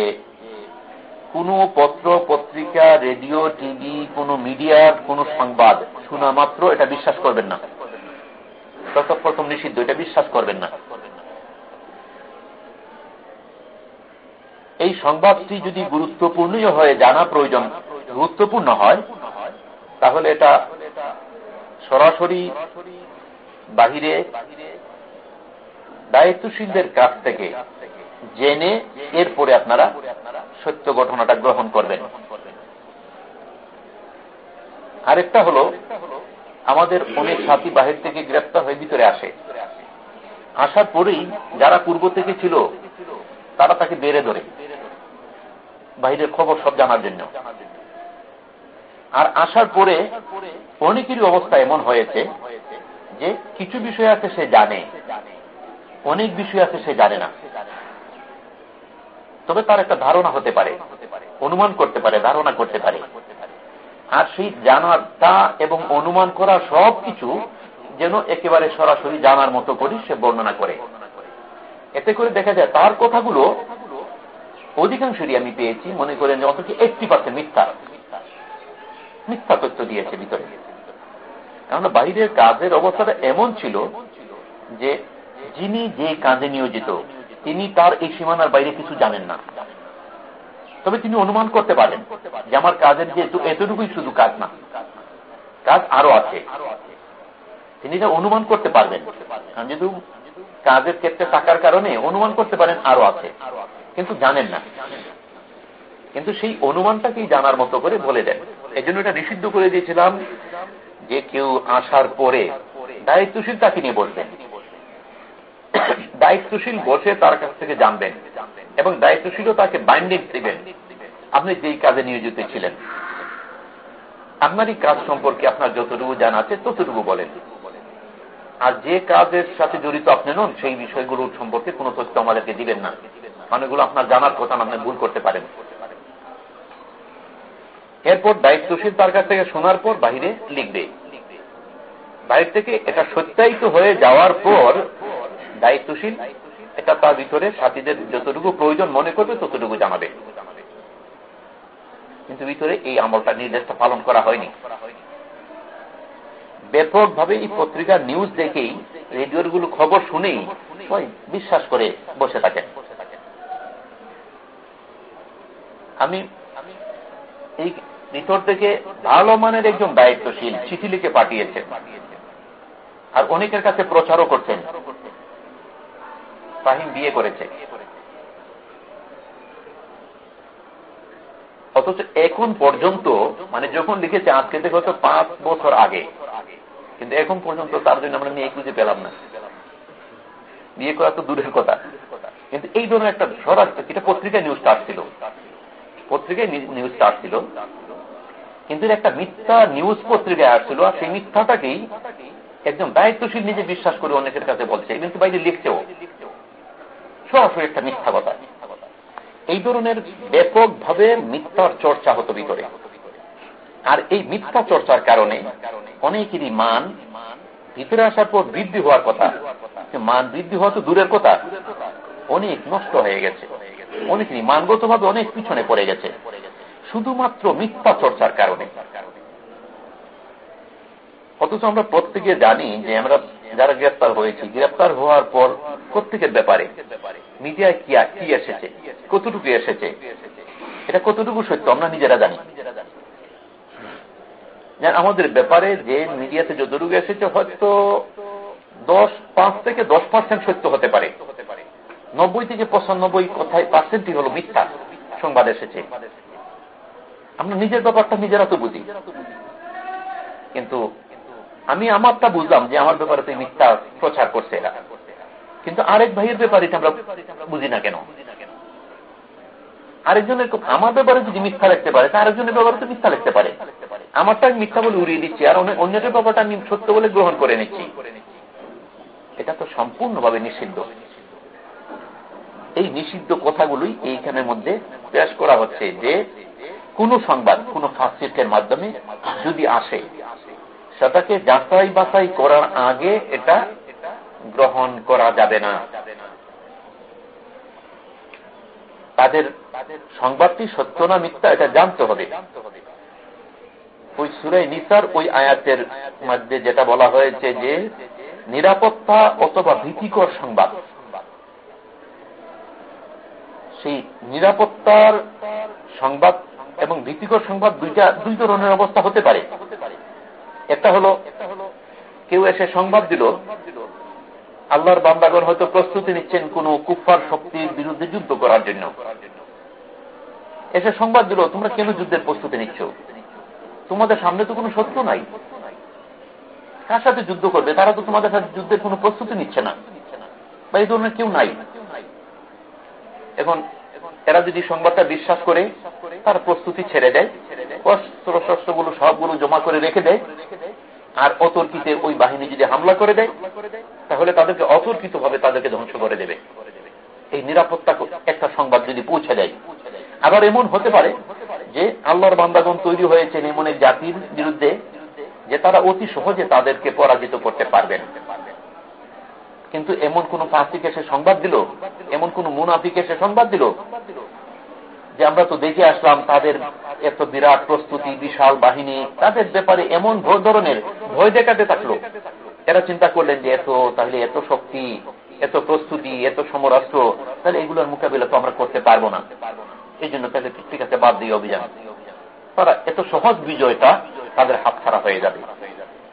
কোন পত্র, পত্রিকা, রেডিও, টিভি, কোন মিডিয়ার কোন সংবাদ শোনা মাত্র, এটা বিশ্বাস করবেন না। প্রথম নিষিদ্ধ, এটা বিশ্বাস করবেন না। এই সংবাদটি যদি গুরুত্বপূর্ণ হয়ে, জানা প্রয়োজন, গুরুত্বপূর্ণ হয়, তাহলে এটা সরাসরি বাহিরে দায়িত্বশীলদের কাছ থেকে জেনে এরপরে আপনারা সত্য ঘটনাটা গ্রহণ করবেন। আরেকটা হলো, আমাদের অনেক সাথী বাহির থেকে গ্রেপ্তার হয়ে ভিতরে আসে। আসার পরেই যারা পূর্ব থেকে ছিল, তারা তাকে বেড়ে ধরে। বাহিরের খবর সব জানার জন্য। আর আসার পরে অনেকেরই অবস্থা এমন হয়েছে যে কিছু বিষয় আছে সে জানে, অনেক বিষয় আছে সে জানে না। তবে তার একটা ধারণা হতে পারে, অনুমান করতে পারে, ধারণা করতে পারে। আর সেই জানাটা এবং অনুমান করা সব কিছু যেন একেবারে সরাসরি জানার মতো করি সে বর্ণনা করে। এতে করে দেখা যায় তার কথাগুলো অধিকাংশই আমি পেয়েছি, মনে করেন যে অথচ এইটটি পার্সেন্ট মিথ্যা। মিথ্যা তথ্য দিয়েছে ভিতরে। কেননা বাইরের কাজের অবস্থাটা এমন ছিল যে যিনি যে কাজে নিয়োজিত তিনি তার এই সীমানার বাইরে কিছু জানেন না। তবে তিনি অনুমান করতে পারেন যে আমার কাজের যে এতটুকুই শুধু কাজ না, কাজ আরও আছে। তিনি এটা অনুমান করতে পারবেন। যেহেতু কাজের ক্ষেত্রে থাকার কারণে অনুমান করতে পারেন আরও আছে, কিন্তু জানেন না। কিন্তু সেই অনুমানটাকেই জানার মতো করে বলে দেন। এই জন্য এটা নিষিদ্ধ করে দিয়েছিলাম যে কেউ আসার পরে দায়িত্বশীল তাকে নিয়ে বসবেন। দায়িত্বশীল বসে তার কাছ থেকে জানবেন এবং দায়িত্বশীলও তাকে বাইন্ডিং দিবেন। আপনি যেই কাজে নিয়োজিত ছিলেন। আপনারই কাজ সম্পর্কে আপনার যতটুকু জানা আছে, ততটুকু বলেন। আর যে কাজের সাথে জড়িত আপনি নন, সেই বিষয়গুলোর সম্পর্কে কোনো তথ্য আমাদেরকে দিবেন না। মানেগুলো আপনার জানার কথা আপনি ভুল করতে পারেন। এরপর দায়িত্বশীল তার কাছ থেকে শোনার পর বাহিরে লিখবে। বাইর থেকে এটা সত্যায়িত হয়ে যাওয়ার পর দায়িত্বশীল, এটা তার ভিতরে সাথীদের যতটুকু প্রয়োজন মনে করবে ততটুকু জানাবে। কিন্তু ভিতরে এই আমলটা নির্দেশটা পালন করা হয়নি। ব্যাপক ভাবে এই পত্রিকার নিউজ দেখেই রেডিওরগুলো খবর শুনেই বিশ্বাস করে বসে থাকেন। আমি এই ভিতর থেকে ভালো মানের একজন দায়িত্বশীল চিঠি লিখে পাঠিয়েছেন। আর অনেকের কাছে প্রচারও করছেন। ফাহিম বিয়ে করেছে। অথচ এখন পর্যন্ত মানে যখন লিখেছে, আজকে থেকে হয়তো পাঁচ বছর আগে, কিন্তু এখন পর্যন্ত তার জন্য আমরা মেয়ে খুঁজে পেলাম না। বিয়ে করা তো দূরের কথা। কিন্তু এই ধরনের একটা সরাসরি এটা পত্রিকায় নিউজটা আসছিল পত্রিকায় নিউজটা আসছিল কিন্তু একটা মিথ্যা নিউজ পত্রিকায় আসছিল, আর সেই মিথ্যাটাকেই একজন দায়িত্বশীল নিজে বিশ্বাস করে অনেকের কাছে বলছে। কিন্তু বাইরে লিখছেও। সরাসরি একটা মিথ্যা কথা এই ধরনের ব্যাপকভাবে মিথ্যার চর্চা হতো ভিতরে। আর এই মিথ্যা চর্চার কারণে অনেকেরই মান ভিতরে আসার পর বৃদ্ধি হওয়ার কথা। মান বৃদ্ধি হওয়া তো দূরের কথা। অনেক নষ্ট হয়ে গেছে। অনেকেরই মানগত ভাবে অনেক পিছনে পড়ে গেছে। শুধুমাত্র মিথ্যা চর্চার কারণে। অথচ আমরা প্রত্যেকে জানি যে আমরা যারা গ্রেপ্তার হয়েছি, গ্রেপ্তার হওয়ার পর প্রত্যেকের ব্যাপারে মিডিয়ায় কি কি এসেছে, কতটুকু এসেছে, এটা কতটুকু সত্য আমরা নিজেরা জানি। আমাদের ব্যাপারে যে মিডিয়াতে যতটুকু এসেছে, হয়তো দশ পাঁচ থেকে দশ পার্সেন্ট সত্য হতে পারে। নব্বই থেকে পঁচানব্বই কথায় পার্সেন্টই হল মিথ্যা সংবাদ এসেছে। আমরা নিজের ব্যাপারটা নিজেরা তো বুঝি। কিন্তু আমি আমারটা বুঝলাম যে আমার ব্যাপারে তো মিথ্যা প্রচার করছে এরা। কিন্তু আরেক ভাইয়ের ব্যাপারে আমরা বুঝি না কেন? আরেকজনের আমার ব্যাপারে যদি মিথ্যা লিখতে পারে আরেকজনের ব্যাপারে তো মিথ্যা লিখতে পারে। আমারটা আমি মিথ্যা বলে উড়িয়ে দিচ্ছি আর অন্যদের ব্যাপারটা আমি সত্য বলে গ্রহণ করে নিচ্ছি। এটা তো সম্পূর্ণভাবে নিষিদ্ধ। এই নিষিদ্ধ কথাগুলোই এইখানের মধ্যে পেশ করা হচ্ছে যে কোন সংবাদ, কোন ফাঁসিকের মাধ্যমে যদি আসে সেটাকে যাচাই বাছাই করার আগে এটা গ্রহণ করা যাবে না। তাদের সংবাদটি সত্য না মিথ্যা, এটা জানতে হবে। ওই সুরাই নিসার, ওই আয়াতের মধ্যে যেটা বলা হয়েছে যে, নিরাপত্তা অথবা ভীতিকর সংবাদ। সেই নিরাপত্তার সংবাদ এবং ভীতিকর সংবাদ দুইটা দুই ধরনের অবস্থা হতে পারে। একটা হলো, কেউ এসে সংবাদ দিল, আল্লাহর বান্দাগণ হয়তো প্রস্তুতি নিচ্ছেন কোন কুফার শক্তির বিরুদ্ধে যুদ্ধ করার জন্য। এসে সংবাদ দিল, তোমরা কেন যুদ্ধের প্রস্তুতি নিচ্ছ? তোমাদের সামনে তো কোনো সত্য নাই। কার সাথে যুদ্ধ করবে? তারা তো তোমাদের সাথে যুদ্ধের কোনো প্রস্তুতি নিচ্ছে না। বা এই ধরনের কেউ নাই। এখন এরা যদি সংবাদটা বিশ্বাস করে, তার প্রস্তুতি ছেড়ে দেয় অস্ত্র শস্ত্রগুলো সবগুলো জমা করে রেখে দেয়। আর অতর্কিতে ওই বাহিনী যদি হামলা করে দেয়, তাহলে তাদেরকে অতর্কিত ভাবে তাদেরকে ধ্বংস করে দেবে। এই নিরাপত্তা একটা সংবাদ যদি পৌঁছে দেয়। আবার এমন হতে পারে যে আল্লাহর বান্দাগণ তৈরি হয়েছেন এমন এক জাতির বিরুদ্ধে যে তারা অতি সহজে তাদেরকে পরাজিত করতে পারবেন। কিন্তু এমন কোন ফাঁসিক এসে সংবাদ দিল? এমন কোন মুনাফিক এসে সংবাদ দিল? যে আমরা তো দেখে আসলাম তাদের এত বিরাট প্রস্তুতি, বিশাল বাহিনী, তাদের ব্যাপারে এমন ধরনের ভয় দেখাতে থাকল। এরা চিন্তা করলেন যে এত, তাহলে এত শক্তি, এত প্রস্তুতি, এত সমরাস্ত্র, তাহলে এগুলোর মোকাবিলা তো আমরা করতে পারব না। এই জন্য তাদের ঠিক আছে, বাদ দিয়ে অভিযান। তারা এত সহজ বিজয়টা তাদের হাত ছাড়া হয়ে যাবে।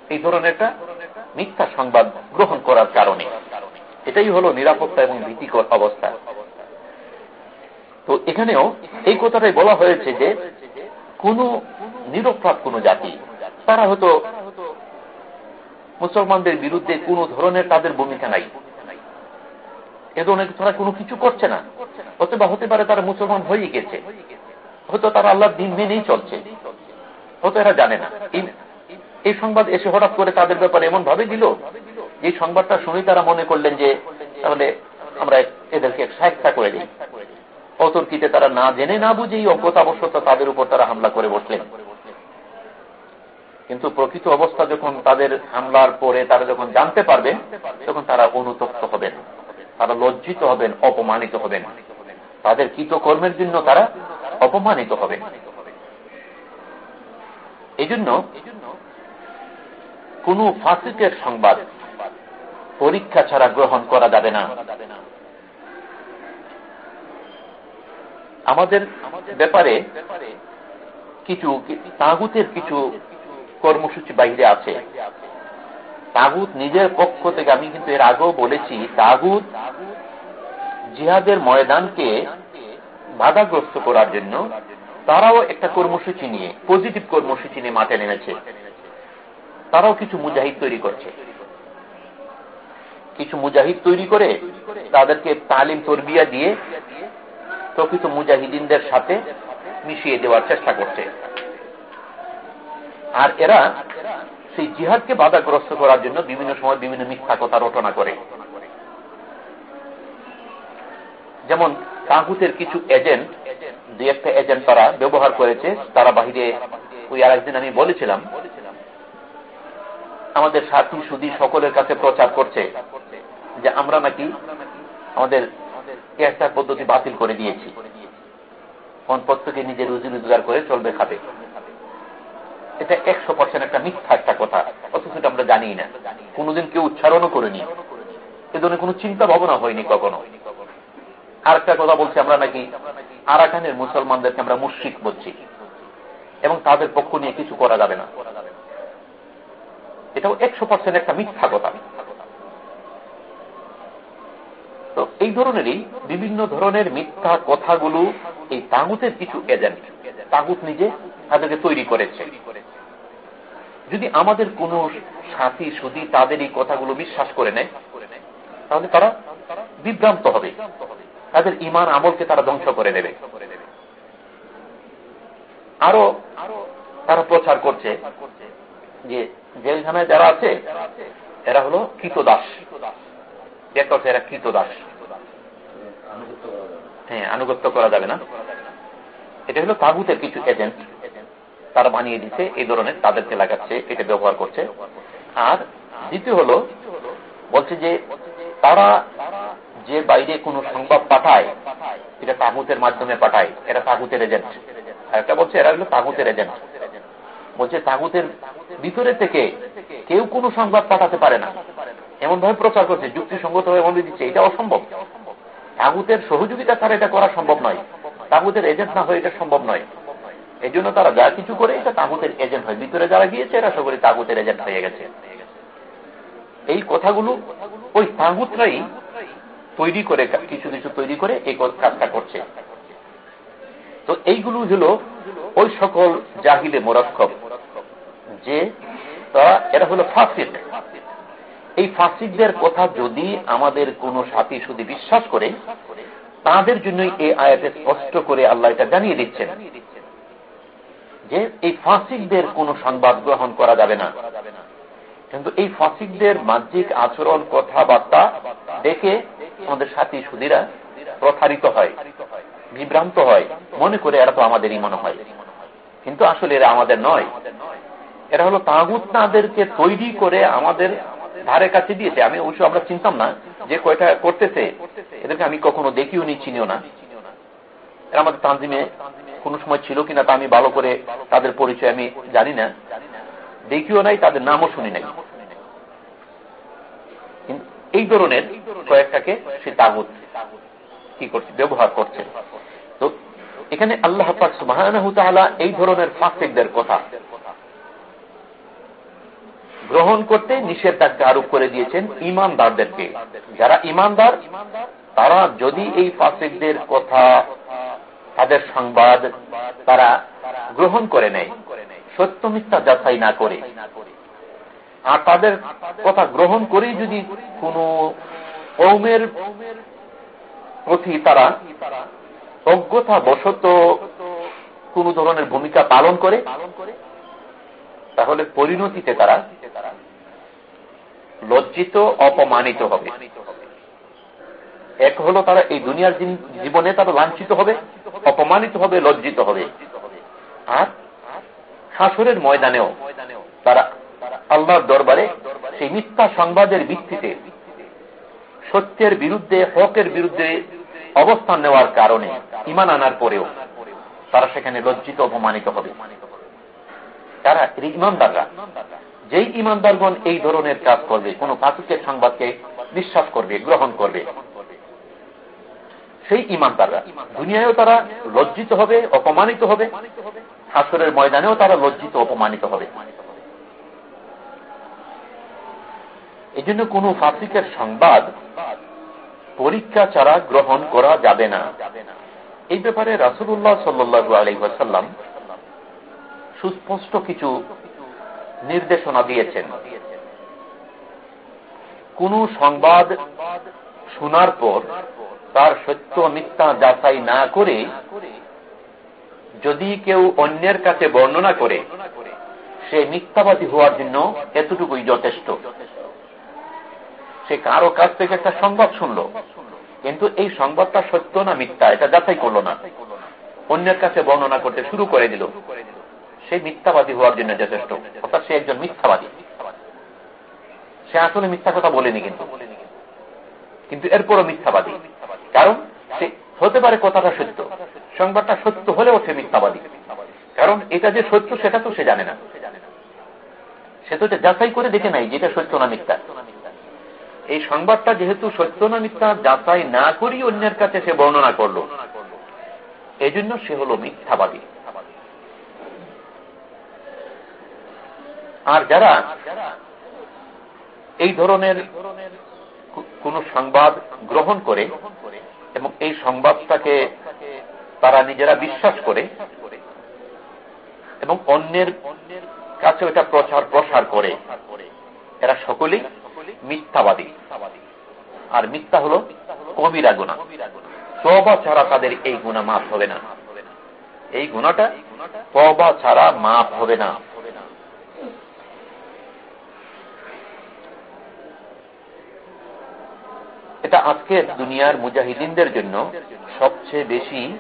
এই ধরনের একটা মিথ্যা সংবাদ গ্রহণ করার কারণে। এটাই হলো নিরাপত্তা এবং ভীতিকর অবস্থা। তো এখানেও এই কথাটাই বলা হয়েছে যে কোন নিরপরাধ কোন জাতি, তারা হয়তো মুসলমানদের বিরুদ্ধে কোন ধরনের তাদের ভূমিকা নাই। এ ধরনের তারা কোনো কিছু করছে না। অথবা হতে পারে তারা মুসলমান হয়ে গেছে। হয়তো তারা আল্লাহ দিন মেনেই চলছে। হয়তো এরা জানে না। এই সংবাদ এসে হঠাৎ করে তাদের ব্যাপারে এমন ভাবে দিল যে সংবাদটা শুনেই তারা মনে করলেন যে তাহলে আমরা এদেরকে সাহেবতা করে দিই। অতর্কিতে তারা না জেনে না বুঝেই অজ্ঞতাবশ্যতা তাদের উপর তারা হামলা করে বসলেন। কিন্তু প্রকৃত অবস্থা যখন তাদের হামলার পরে তারা যখন জানতে পারবে, তখন তারা অনুতপ্ত হবেন। তারা লজ্জিত হবেন, অপমানিত হবেন। তাদের কৃতকর্মের জন্য তারা অপমানিত হবেন। এই জন্য কোন ফাঁসিকের সংবাদ পরীক্ষা ছাড়া গ্রহণ করা যাবে না। আমাদের ব্যাপারে কিছু তাগুতের কিছু কর্মসূচি বাইরে আছে। তাগুত নিজের পক্ষ থেকে আমি কিন্তু এর আগেও বলেছি, তাগুত জিহাদের ময়দানকে বাধাগ্রস্ত করার জন্য তারাও একটা কর্মসূচি নিয়ে, পজিটিভ কর্মসূচি নিয়ে মাঠে নেমেছে। তারাও কিছু মুজাহিদ তৈরি করছে। কিছু মুজাহিদ তৈরি করে তাদেরকে তালিম, তরবিয়া দিয়ে প্রকৃত মুজাহিদিনদের সাথে মিশিয়ে দেওয়ার চেষ্টা করছে। আর এরা সেই জিহাদকে বাধাগ্রস্ত করার জন্য বিভিন্ন সময় বিভিন্ন মিথ্যা কথা রটনা করে। যেমন তাহুতের কিছু এজেন্ট দু একটা এজেন্ট তারা ব্যবহার করেছে, তারা বাহিরে, ওই আর একদিন আমি বলেছিলাম, আমাদের সাথী সুদী সকলের কাছে প্রচার করছে যে আমরা নাকি আমাদের একটা পদ্ধতি বাতিল করে দিয়েছি। কোন প্রত্যেকে নিজের রুজি রোজগার করে চলবে খাবে। এটা একশো পার্সেন্ট একটা মিথ্যা একটা কথা, অথচ আমরা জানি না। কোনোদিন কেউ উচ্চারণও করিনি। এ ধরনের কোন চিন্তা ভাবনা হয়নি কখনো। আর একটা কথা বলছি আমরা নাকি, আরাকানের মুসলমানদেরকে আমরা মুশ্রিক বলছি। এবং তাদের পক্ষ নিয়ে কিছু করা যাবে না। এটাও একশো পার্সেন্ট একটা মিথ্যা কথা। তো এই ধরনেরই বিভিন্ন ধরনের মিথ্যা কথাগুলো এই তাগুতের কিছু এজেন্ট তাগুত নিজে তাদেরকে তৈরি করেছে। যদি আমাদের কোন সাথী সুদী তাদের এই কথাগুলো বিশ্বাস করে নেয়, তাহলে তারা বিভ্রান্ত হবে। তাদের ইমান আমলকে তারা ধ্বংস করে দেবে। আরও তারা প্রচার করছে যে জেলখানায় যারা আছে, এরা হলো কৃতদাস। এক অর্থে এরা কৃতদাস। হ্যাঁ আনুগত্য করা যাবে না। এটা হলো তাগুতের কিছু এজেন্ট তারা বানিয়ে দিচ্ছে এই ধরনের তাদেরকে লাগাচ্ছে, এটা ব্যবহার করছে। আর দ্বিতীয় হলো, বলছে যে তারা যে বাইরে কোনো সংবাদ পাঠায়, এটা তাগুতের মাধ্যমে পাঠায়, এরা তাগুতের এজেন্ট একটা বলছে, এরা হলো তাগুতের এজেন্ট বলছে, তাগুতের ভিতরে থেকে কেউ কোনো সংবাদ পাঠাতে পারে না। এমন ভাবে প্রচার করছে যুক্তিসঙ্গত হয়ে বলে দিচ্ছে, এটা অসম্ভব। তাগুতের সহযোগিতা ছাড়া এটা করা সম্ভব নয়। তাগুতের এজেন্ট না হয়ে এটা সম্ভব নয়। এই জন্য তারা যা কিছু করে এটা তাগুতের এজেন্ট হয়। ভিতরে যারা গিয়েছে, এরা সকলে তাগুতের এজেন্ট হয়ে গেছে। এই কথাগুলো ওই তাগুতরাই তৈরি করে, কিছু কিছু তৈরি করে এই কাজটা করছে। তো এইগুলো হলো ওই সকল জাহিলে মোরাক্ষব যে, তারা, এরা হলো ফাসিক। এই ফাসিকদের কথা যদি আমাদের কোন সাথী সুদী বিশ্বাস করে, তাদের জন্যই এই আয়াতে স্পষ্ট করে আল্লাহ এটা জানিয়ে দিচ্ছেন যে এই ফাসিকদের কোন সংবাদ গ্রহণ করা যাবে না। কিন্তু এই ফাসিকদের বাহ্যিক আচরণ, কথাবার্তা দেখে আমাদের সাথী সুদীরা প্রথারিত হয়, বিভ্রান্ত হয়। মনে করে এরা তো আমাদেরই মনে হয়। কিন্তু আসলে এরা আমাদের নয়। এরা হলো তাগুত তাদেরকে তৈরি করে আমাদের ধারে কাছে দিয়েছে, আমি অবশ্য আমরা চিনতাম না যে কয়টা করতেছে। এদেরকে আমি কখনো দেখিও নি, চিনিও না। এরা আমাদের তানজিমে কোন সময় ছিল কিনা তা আমি ভালো করে তাদের পরিচয় আমি জানি না। দেখিও নাই, তাদের নামও শুনি নাই। এই ধরনের কয়েকটাকে সে তাগুত কি করছে, ব্যবহার করছে। তো এখানে আল্লাহ পাক সুবাহ এই ধরনের ফাঁসেকদের কথা গ্রহণ করতে নিষেধাজ্ঞা আরোপ করে দিয়েছেন ইমানদারদেরকে। যারা ইমানদার, তারা যদি এই ফাসিকদের কথা, তাদের সংবাদ তারা গ্রহণ করে নেয়, সত্য মিথ্যা যাচাই না করে। আর তাদের কথা গ্রহণ করেই যদি কোন কৌমের প্রতি তারা অজ্ঞতা বশত কোন ধরনের ভূমিকা পালন করে তাহলে পরিণতিতে তারা লজ্জিত, অপমানিত হবে। এক হলো তারা এই দুনিয়ার জীবনে তারা লাঞ্ছিত হবে, অপমানিত হবে, লজ্জিত হবে। আর শাসরের ময়দানেও তারা আল্লাহর দরবারে সেই মিথ্যা সংবাদের ভিত্তিতে সত্যের বিরুদ্ধে, হকের বিরুদ্ধে অবস্থান নেওয়ার কারণে, ইমান আনার পরেও তারা সেখানে লজ্জিত, অপমানিত হবে। তারা ইমানদাররা। যেই ইমানদারগণ এই ধরনের কাজ করবে, কোন পাকিকের সংবাদকে বিশ্বাস করবে, গ্রহণ করবে, সেই ইমানদাররা। দুনিয়ায়ও তারা লজ্জিত হবে, অপমানিত হবে। হাসরের ময়দানেও তারা লজ্জিত, অপমানিত হবে। এই জন্য কোন ফাসিকের সংবাদ পরীক্ষা ছাড়া গ্রহণ করা যাবে না। এই ব্যাপারে রাসুল্লাহ সাল্লু আলহাসাল্লাম সুস্পষ্ট কিছু নির্দেশনা দিয়েছেন। কোন সংবাদ শোনার পর তার সত্য মিথ্যা যাচাই না করে যদি কেউ অন্যের কাছে বর্ণনা করে, সে মিথ্যাবাদী হওয়ার জন্য এতটুকুই যথেষ্ট। সে কারও কাছ থেকে একটা সংবাদ শুনল, কিন্তু এই সংবাদটা সত্য না মিথ্যা, এটা যাচাই করল না। অন্যের কাছে বর্ণনা করতে শুরু করে দিল। সে মিথ্যাবাদী হওয়ার জন্য যথেষ্ট, অর্থাৎ সে একজন মিথ্যাবাদী। সে আসলে মিথ্যা কথা বলেনি কিন্তু। কিন্তু এরপরও মিথ্যাবাদী। কারণ সে, হতে পারে কথাটা সত্য, সংবাদটা সত্য হলেও সে মিথ্যাবাদী। কারণ এটা যে সত্য সেটা তো সে জানে না। সে তো যাচাই করে দেখে নাই যেটা সত্য না মিথ্যা। এই সংবাদটা যেহেতু সত্য না মিথ্যা, যাচাই না করি অন্যের কাছে সে বর্ণনা করল। এই জন্য সে হল মিথ্যাবাদী। আর যারা এই ধরনের কোন সংবাদ গ্রহণ করে এবং এই সংবাদটাকে তারা নিজেরা বিশ্বাস করে এবং অন্যের কাছে এটা প্রচার, প্রসার করে, এরা সকলেই মিথ্যাবাদী। আর মিথ্যা হল কবিরা গুণা। তবা ছাড়া তাদের এই গুণা মাফ হবে না। এই গুণাটা তবা ছাড়া মাফ হবে না। এটা আজকের দুনিয়ার মুজাহিদিনদের জন্য সবচেয়ে বেশি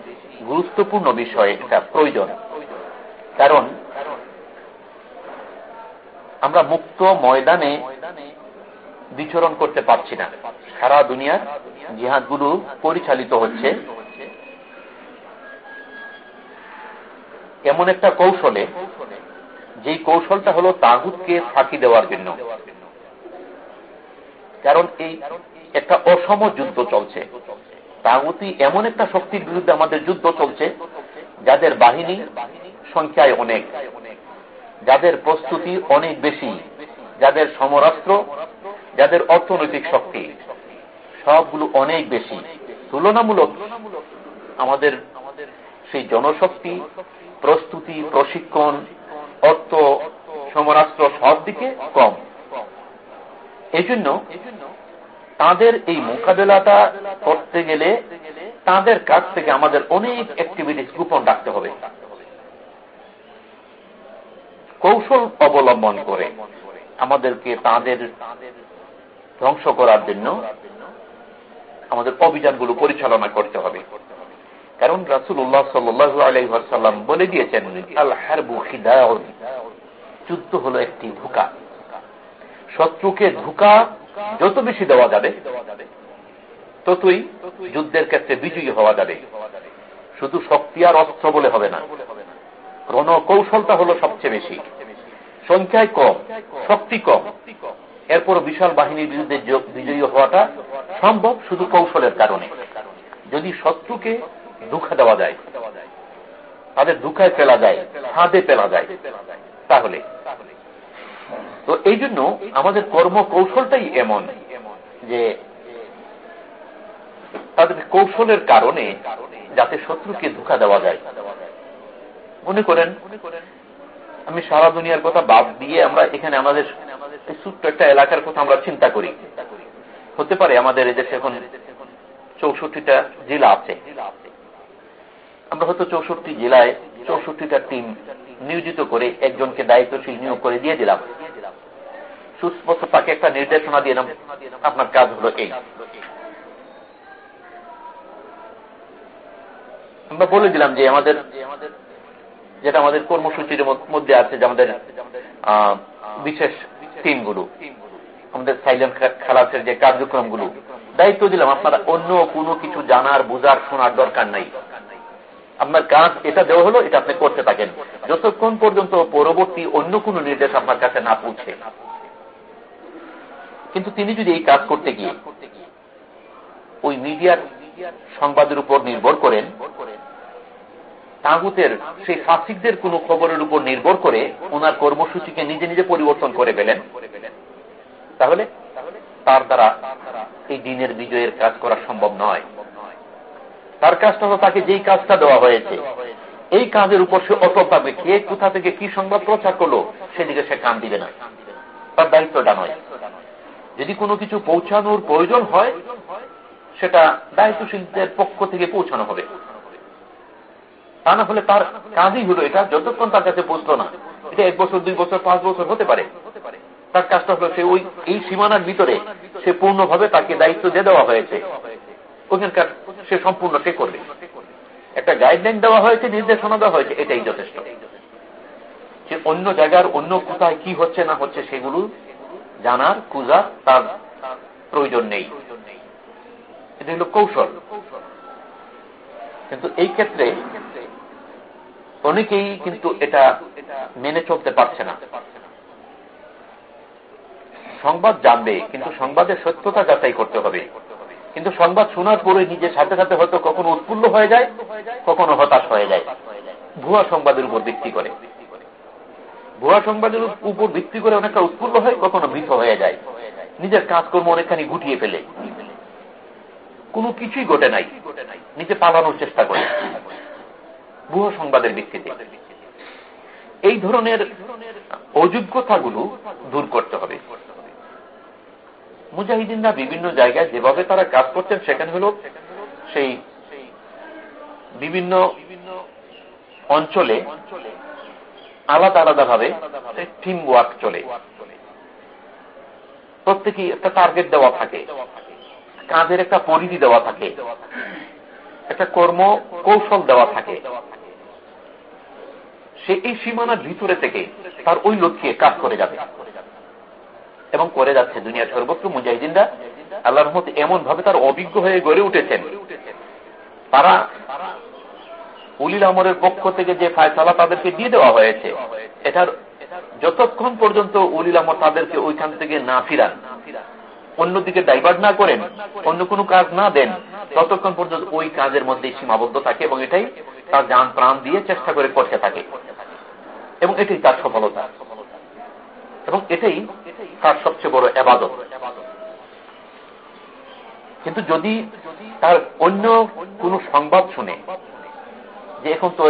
গুরুত্বপূর্ণ বিষয়, এটা প্রয়োজন। কারণ আমরা মুক্ত ময়দানে বিচরণ করতে পারছি না। সারা দুনিয়ার জিহাদগুলো পরিচালিত হচ্ছে। এমন একটা কৌশলে, যেই কৌশলটা হলো তাগুদকে ফাঁকি দেওয়ার জন্য। কারণ এই একটা অসম যুদ্ধ চলছে। তাগুতি এমন একটা শক্তির বিরুদ্ধে আমাদের যুদ্ধ চলছে, যাদের বাহিনী সংখ্যায় অনেক। যাদের প্রস্তুতি অনেক বেশি, যাদের সমরাস্ত্র, যাদের অর্থনৈতিক শক্তি, সবগুলো অনেক বেশি। তুলনামূলক আমাদের সেই জনশক্তি, প্রস্তুতি, প্রশিক্ষণ, অর্থ, সমরাস্ত্র সব দিকে কম। এই জন্য তাদের এই মোকাবেলাটা করতে গেলে তাদের কাছ থেকে আমাদের অনেক অ্যাক্টিভিটিস গোপন রাখতে হবে। কৌশল অবলম্বন করে আমাদেরকে তাদের ধ্বংস করার জন্য আমাদের অভিযানগুলো পরিচালনা করতে হবে। কারণ রাসুল্লাহ সাল্লু আলাইসাল্লাম বলে দিয়েছেন যুদ্ধ হল একটি ধোকা। শত্রুকে ধোকা যত বেশি দেওয়া যাবে, ততই যুদ্ধের ক্ষেত্রে বিজয়ী হওয়া যাবে। শুধু শক্তি আর অস্ত্র বলে হবে না, রণকৌশলটা হলো সবচেয়ে বেশি। সংখ্যায় কম, শক্তি কম। এরপর বিশাল বাহিনীর বিরুদ্ধে বিজয়ী হওয়াটা সম্ভব শুধু কৌশলের কারণে। যদি শত্রুকে দুঃখা দেওয়া যায়, তাদের দুঃখায় ফেলা যায়, ফাঁদে ফেলা যায়, তাহলে তো এই জন্য আমাদের কর্ম কৌশলটাই এমন যে তাদের কৌশলের কারণে যাতে শত্রুকে ধোকা দেওয়া যায়। মনে করেন, আমি সারা দুনিয়ার কথা বাদ দিয়ে আমরা এখানে আমাদের ছোট্ট একটা এলাকার কথা আমরা চিন্তা করি। হতে পারে আমাদের এদেশে এখন চৌষট্টিটা জেলা আছে। আমরা হয়তো চৌষট্টি জেলায় চৌষট্টিটা টিম নিয়োজিত করে একজনকে দায়িত্বশীল নিয়োগ করে দিয়ে দিলাম। সুস্পষ্ট তাকে একটা নির্দেশনা দিয়ে আপনার কাজ হলো এই। আমরা বলে দিলাম যে আমাদের যেটা আমাদের কর্মসূচির মধ্যে আছে যে আমাদের বিশেষ টিমগুলো আমাদের সাইলেন্ট খালাসের যে কার্যক্রমগুলো। দায়িত্ব দিলাম, আপনারা অন্য কোনো কিছু জানার, বোঝার, শোনার দরকার নাই। আপনার কাজ এটা দেওয়া হলো, এটা আপনি করতে থাকেন। যতক্ষণ পর্যন্ত পরবর্তী অন্য কোনো নির্দেশ আপনার কাছে না পৌঁছে। কিন্তু তিনি যদি এই কাজ করতে গিয়ে ওই মিডিয়ার সংবাদের উপর নির্ভর করেন, তাগুতের সেই ফাসিকদের কোন খবরের উপর নির্ভর করে ওনার কর্মসূচিকে নিজে নিজে পরিবর্তন করে ফেলেন, তাহলে তার দ্বারা এই দিনের বিজয়ের কাজ করা সম্ভব নয়। তার কাজটা হলো তাকে যেই কাজটা দেওয়া হয়েছে, এই কাজের উপর সে অটল থাকবে। কে কোথা থেকে কি সংবাদ প্রচার করল, সেদিকে সে কান দিবে না। তার দায়িত্বটা নয়। যদি কোনো কিছু পৌঁছানোর প্রয়োজন হয়, সেটা দায়িত্বশীলদের পক্ষ থেকে পৌঁছানো হবে। তা না হলে তার কাজই হলো এটা, যতক্ষণ তার কাছে পৌঁছলো না। এটা এক বছর, দুই বছর, পাঁচ বছর হতে পারে। তার কাজটা হলো সে ওই, এই সীমানার ভিতরে সে পূর্ণভাবে তাকে দায়িত্ব দিয়ে দেওয়া হয়েছে। ওখানকার সে সম্পূর্ণ সে করবে। একটা গাইডলাইন দেওয়া হয়েছে, নির্দেশনা দেওয়া হয়েছে, এটাই যথেষ্ট। যে অন্য জায়গার অন্য কোথায় কি হচ্ছে না হচ্ছে সেগুলো জানার কুজা তার প্রয়োজন নেই। এটা হল কৌশল। কিন্তু এই ক্ষেত্রে অনেকেই কিন্তু এটা মেনে চলতে পারছে না। সংবাদ জানবে, কিন্তু সংবাদের সত্যতা যাচাই করতে হবে। কিন্তু সংবাদ শোনার পরে নিজের সাথে সাথে হয়তো কখনো উৎফুল্ল হয়ে যায়, কখনো হতাশ হয়ে যায়। ভুয়া সংবাদের উপর ভিত্তি করে। ভুয়া সংবাদের উপর ভিত্তি করে অনেকটা উৎফুল্ল হয় কখনো ভীত হয়ে যায়। নিজের কাজকর্ম অনেকখানি গুটিয়ে ফেলে। কোনো কিছুই ঘটে নাই। নিজে পালানোর চেষ্টা করে। ভুয়া সংবাদের ভিত্তিতে। এই ধরনের অযোগ্যতাগুলো দূর করতে হবে। মুজাহিদিনরা বিভিন্ন জায়গায় যেভাবে তারা কাজ করছেন, সেখানে হল সেই বিভিন্ন অঞ্চলে আলাদা আলাদা ভাবে টিম ওয়ার্ক চলে। প্রত্যেকেই একটা টার্গেট দেওয়া থাকে। কাজের একটা পরিধি দেওয়া থাকে। একটা কর্ম কৌশল দেওয়া থাকে। সে এই সীমানার ভিতরে থেকে তার ওই লক্ষ্যে কাজ করে যাবে। এবং করে যাচ্ছে দুনিয়ার সর্বত্র মুজাহিদিনরা। আল্লাহর মধ্যে এমন ভাবে তার অভিজ্ঞ হয়ে গড়ে উঠেছেন। তারা উলিল আমরের পক্ষ থেকে যে ফায়সালা তাদেরকে দিয়ে দেওয়া হয়েছে, এটার যতক্ষণ পর্যন্ত উলিল আমর তাদেরকে ওইখান থেকে না ফিরান, অন্যদিকে ডাইভার্ট না করেন, অন্য কোনো কাজ না দেন, ততক্ষণ পর্যন্ত ওই কাজের মধ্যে সীমাবদ্ধ থাকে এবং এটাই তার যান প্রাণ দিয়ে চেষ্টা করে করতে থাকে। এবং এটাই তার সফলতা। এবং এটাই তার সবচেয়ে বড় এবাদত কিন্তু যদি তার অন্য কোনো সংবাদ শুনে যে এখন তো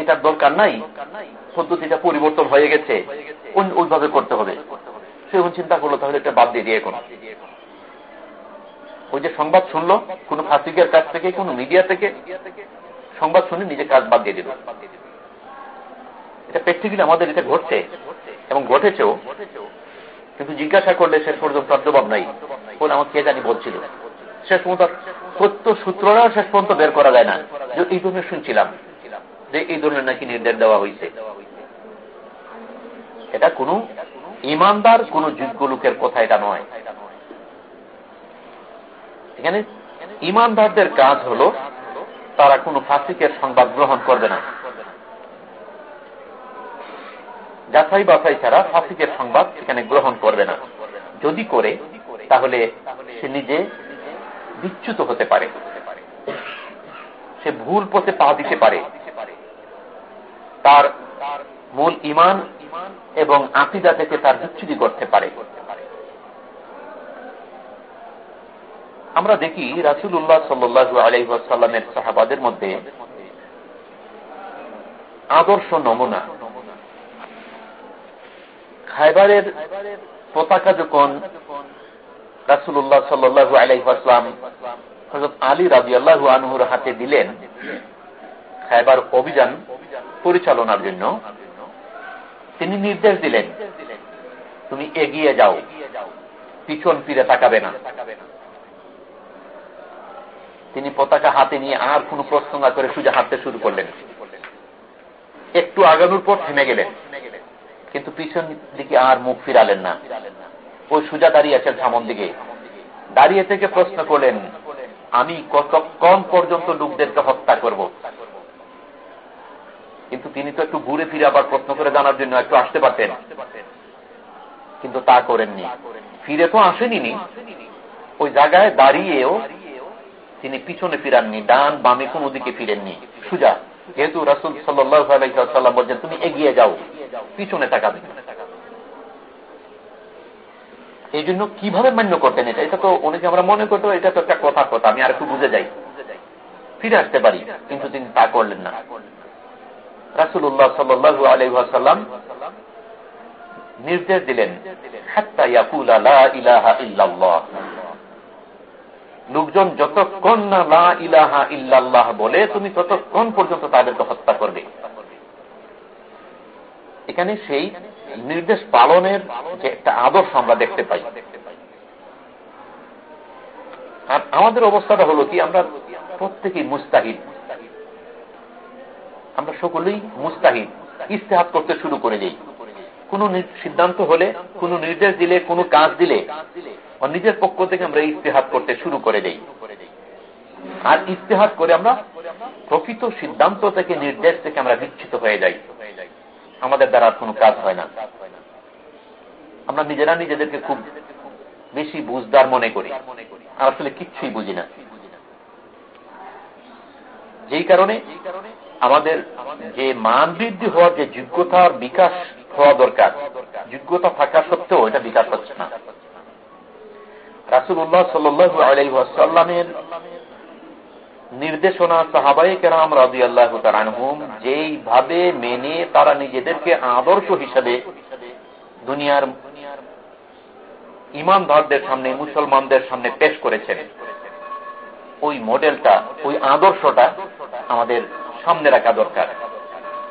এটার দরকার নাই, পদ্ধতিটা পরিবর্তন হয়ে গেছে। ওইভাবে করতে হবে। সে এখন চিন্তা করল, তাহলে এটা বাদ দিয়ে দিয়ে এখন। ওই যে সংবাদ শুনলো, কোন ফাসিকের কাছ থেকে, কোন মিডিয়া থেকে, সংবাদ শুনে নিজে কাজ বাদ দিয়ে দিল। এটা প্র্যাকটিক্যালি আমাদের এটা ঘটছে, এবং ঘটেছেও। কিন্তু জিজ্ঞাসা করলে শেষ পর্যন্ত জবাব নাই। বলে আমার কে জানি বলছিল। শেষ পর্যন্ত সত্য সূত্ররাও শেষ পর্যন্ত বের করা যায় না। এই শুনছিলাম, যে এই ধরনের নাকি নির্দেশ দেওয়া হয়েছে এটা ইমানদার, কোন যোগ্য লোকের কথা এটা নয়। এখানে ইমানদারদের কাজ হল তারা কোন ফাসিকের সংবাদ গ্রহণ করবে না। যাচাই বাছাই ছাড়া ফাসিকের সংবাদ সেখানে গ্রহণ করবে না। যদি করে, তাহলে সে নিজে বিচ্যুত হতে পারে। সে ভুল পথে পা দিতে পারে। তার মূল ইমান এবং আকিদা থেকে তার বিচ্ছুতি করতে পারে। আমরা দেখি রাসুল্লাহ সাল্লু আলাইসাল্লামের সাহাবাদের মধ্যে আদর্শ নমুনা। খাইবারের পতাকা যখন রাসুল্লাহ সাল্লু আলাইসাল্লাম হজরত আলী রাজি আল্লাহ আনহুর হাতে দিলেন খাইবার অভিযান পরিচালনার জন্য। তিনি নির্দেশ দিলেন, তুমি এগিয়ে যাও, পিছন ফিরে তাকাবে না। তিনি পতাকা হাতে নিয়ে আর কোন প্রশ্ন না করে সুজা হাঁটতে শুরু করলেন। একটু আগানোর পর থেমে গেলেন, কিন্তু পিছন দিকে আর মুখ ফিরালেন না। ওই সুজা দাঁড়িয়ে আছেন সামন দিকে। দাঁড়িয়ে থেকে প্রশ্ন করলেন আমি কতক্ষণ পর্যন্ত লোকদেরকে হত্যা করব? কিন্তু তিনি তো একটু ঘুরে ফিরে আবার প্রশ্ন করে জানার জন্য একটু আসতে পারতেন। কিন্তু তা করেননি। ফিরে তো আসেনি ওই জায়গায় দাঁড়িয়েও তিনি পিছনে ফিরাননি, ডান বামে কোন দিকে ফিরেননি। সুজা, যেহেতু রাসুল সাল্লাম বলছেন, তুমি এগিয়ে যাও, পিছনে তাকাবে। এই জন্য কীভাবে মান্য করতেন এটা? এটা তো অনেকে আমরা মনে করতে এটা তো একটা কথা কথা, আমি আর একটু বুঝে যাই। ফিরে আসতে পারি, কিন্তু তিনি তা করলেন না। রাসুল্লাহ সাল্লু আলহাসাল্লাম নির্দেশ দিলেন লোকজন যতক্ষণ না লা ইলাহা ইল্লাল্লাহ বলে, তুমি ততক্ষণ পর্যন্ত তাদেরকে হত্যা করবে। এখানে সেই নির্দেশ পালনের যে একটা আদর্শ আমরা দেখতে পাই। আর আমাদের অবস্থাটা হলো কি, আমরা প্রত্যেকেই মুস্তাহিদ। আমরা সকলেই মুস্তাহিদ ইস্তেহাত করতে শুরু করে দিই। কোন সিদ্ধান্ত হলে, কোন নির্দেশ দিলে, কোন কাজ দিলে নিজের পক্ষ থেকে আমরা ইস্তেহাত করতে শুরু করে দেই। আর ইস্তেহাত করে আমরা প্রকৃত সিদ্ধান্ত থেকে, নির্দেশ থেকে আমরা বিচ্ছিত হয়ে যাই। আমাদের দ্বারা আর কোনো কাজ হয় না। আমরা নিজেরা নিজেদেরকে খুব বেশি বুঝদার মনে করি। আর আসলে কিচ্ছুই বুঝি না। যেই কারণে আমাদের যে মান বৃদ্ধি হওয়ার, যে যোগ্যতার বিকাশ হওয়া দরকার, যোগ্যতা থাকা সত্ত্বেও এটা বিকাশ হচ্ছে না। রাসুল্লাহ সাল্লু আলাইসাল্লামের নির্দেশনা সাহাবাই কেরাম রাজি আল্লাহ তারানহুম যেইভাবে মেনে তারা নিজেদেরকে আদর্শ হিসাবে দুনিয়ার ইমানদারদের সামনে, মুসলমানদের সামনে পেশ করেছেন। ওই মডেলটা, ওই আদর্শটা আমাদের সামনে রাখা দরকার।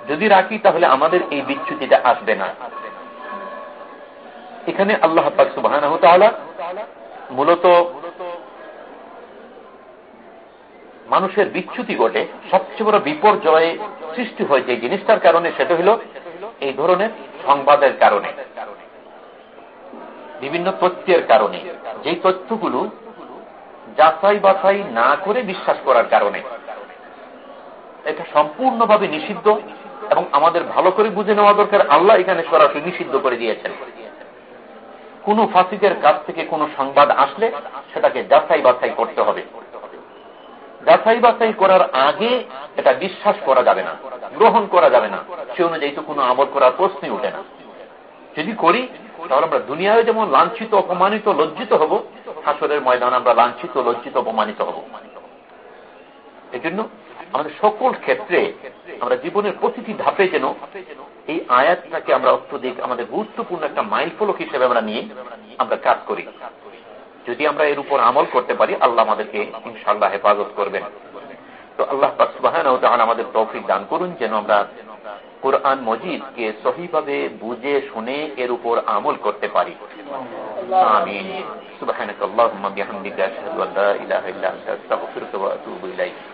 যদি রাখি তাহলে আমাদের এই বিচ্যুতিটা আসবে না। এখানে আল্লাহ সুবাহ মূলত মানুষের বিচ্যুতি ঘটে, সবচেয়ে বড় বিপর্যয়ে সৃষ্টি হয় যে জিনিসটার কারণে, সেটা হল এই ধরনের সংবাদের কারণে, বিভিন্ন তথ্যের কারণে। যেই তথ্যগুলো যাচাই বাছাই না করে বিশ্বাস করার কারণে। এটা সম্পূর্ণভাবে নিষিদ্ধ এবং আমাদের ভালো করে বুঝে নেওয়া দরকার, আল্লাহ এখানে সরাসরি নিষিদ্ধ করে দিয়েছেন। কোন ফাসিকের কাছ থেকে কোন সংবাদ আসলে সেটাকে যাচাই বাছাই করতে হবে। যাচাই বাছাই করার আগে এটা বিশ্বাস করা যাবে না, গ্রহণ করা যাবে না। সে অনুযায়ী তো কোনো আমল করার প্রশ্নই উঠে না। যদি করি, তাহলে আমরা দুনিয়ায় যেমন লাঞ্ছিত, অপমানিত, লজ্জিত হব, হাসরের ময়দান আমরা লাঞ্ছিত, লজ্জিত, অপমানিত হব। এজন্য আমাদের সকল ক্ষেত্রে আমরা জীবনের প্রতিটি ধাপে যেন এই আয়াতটাকে আমরা অত্যধিক আমাদের গুরুত্বপূর্ণ একটা মাইল ফলক হিসেবে আমরা নিয়ে আমরা কাজ করি। যদি আমরা এর উপর আমল করতে পারি, আল্লাহ আমাদেরকে ইনশাল্লাহ হেফাজত করবেন। তো আল্লাহ পাকসুবাহ আমাদের তৌফিক দান করুন, যেন আমরা কোরআন মজিদকে সহিভাবে বুঝে, শুনে এর উপর আমল করতে পারি। আমিন। ইলাইক।